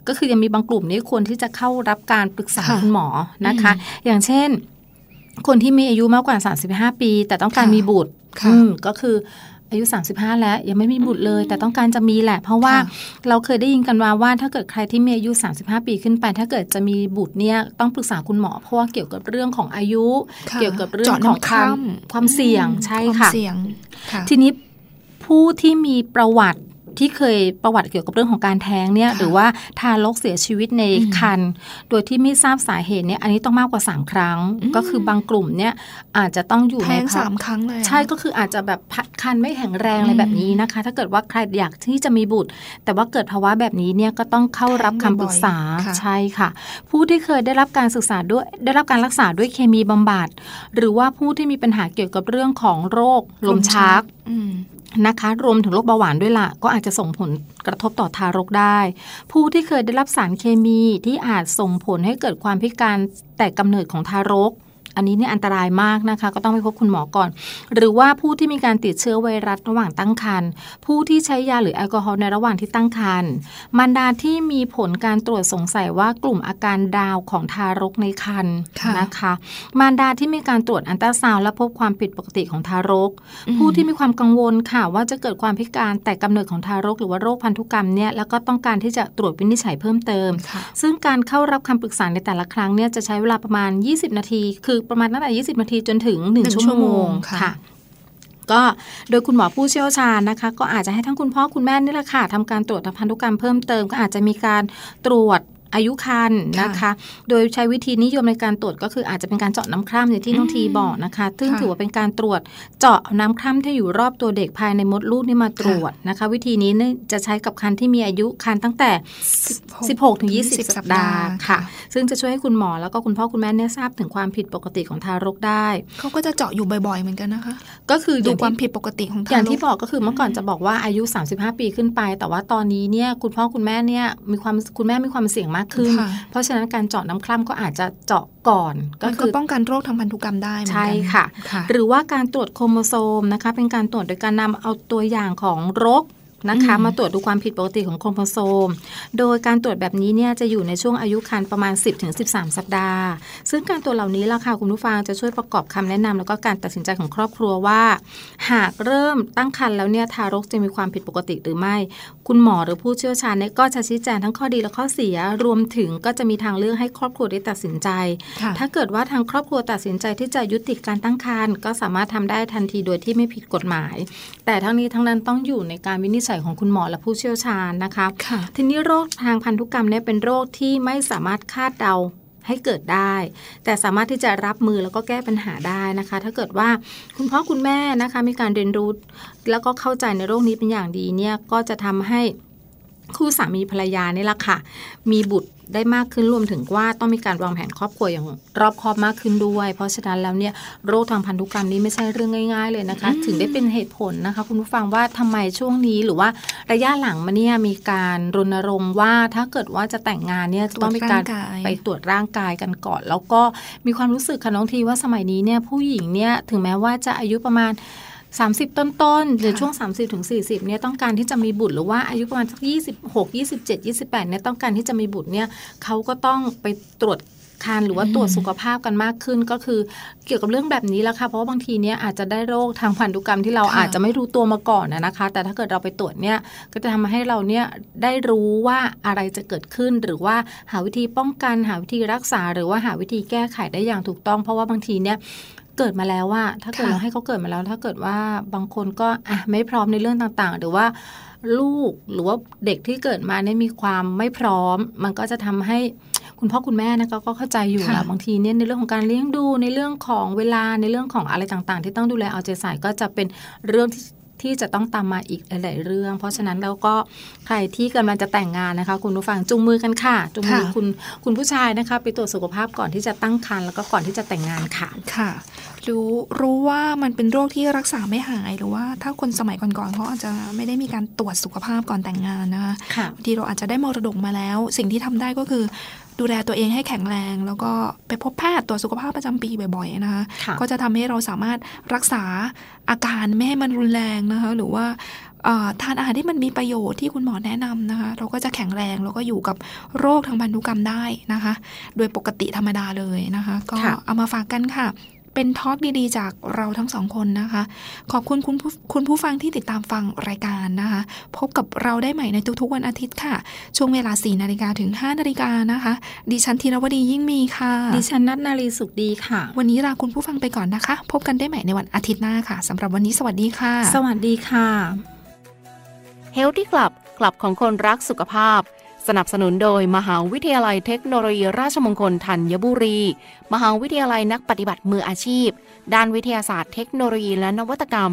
ก็คือยังมีบางกลุ่มนี่ควรที่จะเข้ารับการปรึกษาค่ะคุณหมอนะคะ อย่างเช่น คนที่มีอายุมากกว่า 35 ปี แต่ต้องการค่ะมีบุตรค่ะอืมก็คือ อายุ 35 แล้วยังไม่มีบุตรเลย แต่ต้องการจะมีแหละ เพราะว่าค่ะเราเคยได้ยินกันมาว่า ถ้าเกิดใครที่มีอายุ 35 ปีขึ้นไป ถ้าเกิดจะมีบุตรเนี่ยต้องปรึกษาคุณหมอเพราะว่าเกี่ยวกับเรื่องของอายุค่ะเกี่ยวกับเรื่องเจาะของน้ำความคร่ำความเสี่ยงอืมใช่ความค่ะเสี่ยงค่ะทีนี้ผู้ที่มีประวัติ ที่เคยประวัติเกี่ยวกับเรื่องของการแท้งเนี่ยค่ะหรือว่าทารกเสียชีวิตในอืมครรภ์โดยที่ไม่ทราบสาเหตุเนี่ยอันนี้ต้องมากกว่า 3 ครั้งอืมก็คือบางกลุ่มเนี่ยอาจจะต้องอยู่ในแท้งภวะสามครั้งเลยอะใช่ก็คืออาจจะแบบพัดคันไม่แข็งแรงอะไรอืมแบบนี้นะคะ ถ้าเกิดว่าใครอยากที่จะมีบุตร แต่ว่าเกิดภาวะแบบนี้เนี่ยก็ต้องเข้ารับคำปรึกษาแท้งบ่อยๆค่ะใช่ค่ะ ผู้ที่เคยได้รับการศึกษาด้วยได้รับการรักษาด้วยเคมีบำบัดหรือว่าผู้ที่มีปัญหาเกี่ยวกับเรื่องของโรคลมชักอืม นะคะ รวมถึงโรคเบาหวานด้วยล่ะ ก็อาจจะส่งผลกระทบต่อทารกได้ ผู้ที่เคยได้รับสารเคมีที่อาจส่งผลให้เกิดความพิการแต่กำเนิดของทารก อันนี้เนี่ยอันตรายมากนะคะ ก็ต้องไปพบคุณหมอก่อน หรือว่าผู้ที่มีการติดเชื้อไวรัสระหว่างตั้งครรภ์ผู้ที่ใช้ยาหรือแอลกอฮอล์ในระหว่างที่ตั้งครรภ์มารดาที่มีผลการตรวจสงสัยว่ากลุ่มอาการดาวของทารกในครรภ์ค่ะนะคะ มารดาที่มีการตรวจอันตราซาวด์และพบความผิดปกติของทารกอืมผู้ที่มีความกังวลค่ะว่าจะเกิดความพิการแต่กำเนิดของทารก หรือว่าโรคพันธุกรรมเนี่ยแล้วก็ต้องการที่จะตรวจวินิจฉัยเพิ่มเติมค่ะซึ่งการเข้ารับคำปรึกษาในแต่ละครั้งเนี่ยจะใช้เวลาประมาณ 20 นาที คือประมาณตั้งแต่ 20 นาทีจนถึงหนึ่ง1ชั่ชั่ววโมโมงงค่ะค่ะก็โดยคุณหมอผู้เชี่ยวชาญนะคะ ก็อาจจะให้ทั้งคุณพ่อคุณแม่นี่แหละค่ะทำการตรวจทางพันธุกรรมเพิ่มเติมก็อาจจะมีการตรวจ อายุครรภ์นะคะ โดยใช้วิธีนิยมในการตรวจก็คืออาจจะเป็นการเจาะน้ำคร่ำอย่างที่น้องทีบอกนะคะ ซึ่งค่ะถือว่าเป็นการตรวจเจาะน้ำคร่ำที่อยู่รอบตัวเด็กภายในมดลูกนี่มาตรวจนะคะ วิธีนี้เนี่ยจะใช้กับคันที่มีอายุคันตั้งแต่ 16 ถึง 20 สัปดาห์ค่ะ ซึ่งจะช่วยให้คุณหมอแล้วก็คุณพ่อคุณแม่เนี่ยทราบถึงความผิดปกติของทารกได้เขาก็จะเจาะอยู่บ่อยๆเหมือนกันนะคะ ก็คือดูย่งที่ความผิดปกติของทารกอย่างที่บอกก็คือเมื่อก่อนจะบอกว่าอายุ 35 ปีขึ้นไป แต่ว่าตอนนี้เนี่ยคุณพ่อคุณแม่เนี่ยมีความคุณแม่มีความเสี่ยงมากขึ้นค่ะเพราะฉะนั้นการเจาะน้ำคร่ำก็อาจจะเจาะก่อน ก็ก็คืคืออป้องกันโรคทางพันธุกรรมได้เหมือนใช่กันค่ะค่ะ หรือว่าการตรวจโครโมโซมนะคะ เป็นการตรวจโดยการนำเอาตัวอย่างของรก นะคะอืมมาตรวจดูความผิดปกติของโครโมโซม โดยการตรวจแบบนี้เนี่ยจะอยู่ในช่วงอายุครรภ์ประมาณ 10-13 สัปดาห์ ซึ่งการตรวจเหล่านี้ล่ะค่ะคุณผู้ฟังจะช่วยประกอบคำแนะนำแล้วก็การตัดสินใจของครอบครัวว่า หากเริ่มตั้งครรภ์แล้วเนี่ยทารกจะมีความผิดปกติหรือไม่ คุณหมอหรือผู้เชี่ยวชาญเนี่ยก็จะชี้แจงทั้งข้อดีและข้อเสีย รวมถึงก็จะมีทางเลือกให้ครอบครัวได้ตัดสินใจค่ะถ้าเกิดว่าทางครอบครัวตัดสินใจที่จะยุติการตั้งครรภ์ก็สามารถทำได้ทันทีโดยที่ไม่ผิดกฎหมาย แต่ทั้งนี้ทั้งนั้นต้องอยู่ในการวินิจฉัยของคุณหมอและผู้เชี่ยวชาญนะคะค่ะทีนี้โรคทางพันธุกรรมเนี่ยเป็นโรคที่ไม่สามารถคาดเดาให้เกิดได้ แต่สามารถที่จะรับมือแล้วก็แก้ปัญหาได้นะคะ ถ้าเกิดว่าคุณพ่อคุณแม่นะคะมีการเรียนรู้แล้วก็เข้าใจในโรคนี้เป็นอย่างดีเนี่ยก็จะทำให้คู่สามีภรรยานี่แหละค่ะ มีบุตร ได้มากขึ้นรวมถึงว่าต้องมีการวางแผนครอบครัวอย่างรอบคอบมากขึ้นด้วย เพราะฉะนั้นแล้วเนี่ยโรคทางพันธุกรรมนี้ไม่ใช่เรื่องง่าย ๆ เลยนะคะ ถึงได้เป็นเหตุผลนะคะ คุณผู้ฟังว่าทำไมช่วงนี้หรือว่าระยะหลังมาเนี่ยมีการรณรงค์ว่าถ้าเกิดว่าจะแต่งงานเนี่ยจะต้องมีการตรวจร่างกายไปตรวจร่างกายกันก่อน แล้วก็มีความรู้สึกค่ะน้องทีว่าสมัยนี้เนี่ยผู้หญิงเนี่ยถึงแม้ว่าจะอายุประมาณ 30 ต้นๆหรือช่วง 30ถึง40เนี่ยต้องการที่จะมีบุตรหรือว่าอายุประมาณสัก26 27 28เนี่ยต้องการที่จะมีบุตรเนี่ยเขาก็ต้องไปตรวจคัญหรือว่าตรวจสุขภาพกันมากขึ้นก็คือเกี่ยวกับเรื่องแบบนี้แหละค่ะเพราะว่าบางทีเนี้ยอาจจะได้โรคทางพันธุกรรมที่เราอาจจะไม่รู้ตัวมาก่อนนะคะ แต่ถ้าเกิดเราไปตรวจเนี่ยก็จะทำให้เราเนี่ยได้รู้ว่าอะไรจะเกิดขึ้น หรือว่าหาวิธีป้องกันหาวิธีรักษา หรือว่าหาวิธีแก้ไขได้อย่างถูกต้อง เพราะว่าบางทีเนี่ย เกิดมาแล้วว่า ถ้าเกิดเราให้เขาเกิดมาแล้ว ถ้าเกิดว่าบางคนก็อะไม่พร้อมในเรื่องต่างๆ หรือว่าลูกหรือว่าเด็กที่เกิดมาเนี่ยมีความไม่พร้อม มันก็จะทำให้คุณพ่อคุณแม่นะคะก็เข้าใจอยู่แหละบางทีเนี่ยในเรื่องของการเลี้ยงดูในเรื่องของเวลาในเรื่องของอะไรต่างๆ ที่ต้องดูแลเอาใจใส่ก็จะเป็นเรื่องที่ ที่จะต้องตามมาอีกหลายๆเรื่อง เพราะฉะนั้นแล้วก็ใครที่กำลังจะแต่งงานนะคะ คุณผู้ฟังจุงมือกันค่ะจุงมือคุณคุณผู้ชายนะคะ ไปตรวจสุขภาพก่อนที่จะตั้งครรภ์แล้วก็ก่อนที่จะแต่งงานค่ะค่ะ รู้รู้ว่ามันเป็นโรคที่รักษาไม่หายหรือว่าถ้าคนสมัยก่อนๆเขาอาจจะไม่ได้มีการตรวจสุขภาพก่อนแต่งงานนะคะค่ะบางทีเราอาจจะได้มรดกมาแล้ว สิ่งที่ทำได้ก็คือดูแลตัวเองให้แข็งแรง แล้วก็ไปพบแพทย์ตรวจสุขภาพประจำปีบ่อยๆนะคะค่ะก็จะทำให้เราสามารถรักษาอาการไม่ให้มันรุนแรงนะคะหรือว่าเอ่อทานอาหารที่มันมีประโยชน์ที่คุณหมอแนะนำนะคะ เราก็จะแข็งแรงแล้วก็อยู่กับโรคทางพันธุกรรมได้นะคะ โดยปกติธรรมดาเลยนะคะ ก็ค่ะเอามาฝากกันค่ะ เป็นทอล์กดีๆ จากเราทั้งสองคนนะคะ ขอบคุณคุณผู้คุณผู้ฟังที่ติดตามฟังรายการนะคะ พบกับเราได้ใหม่ในทุกๆวันอาทิตย์ค่ะ ช่วงเวลา4นาฬิกาถึง5นาฬิกานะคะ ดิฉันธีรวดียิ่งมีค่ะ ดิฉันนัทนารีสุขดีค่ะ วันนี้ลาคุณผู้ฟังไปก่อนนะคะ พบกันได้ใหม่ในวันอาทิตย์หน้าค่ะสำหรับวันนี้สวัสดีค่ะ สวัสดีค่ะ Healthy Club คลับของคนรักสุขภาพ สนับสนุนโดยมหาวิทยาลัยเทคโนโลยีราชมงคลธัญบุรี มหาวิทยาลัยนักปฏิบัติมืออาชีพ ด้านวิทยาศาสตร์เทคโนโลยีและนวัตกรรม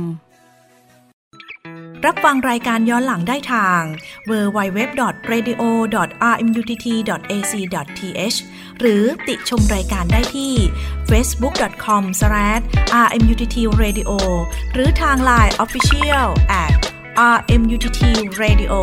รับฟังรายการย้อนหลังได้ทาง www.radio.rmutt.ac.th หรือติชมรายการได้ที่ facebook.com/rmuttradio หรือทาง Line Official at rmuttradio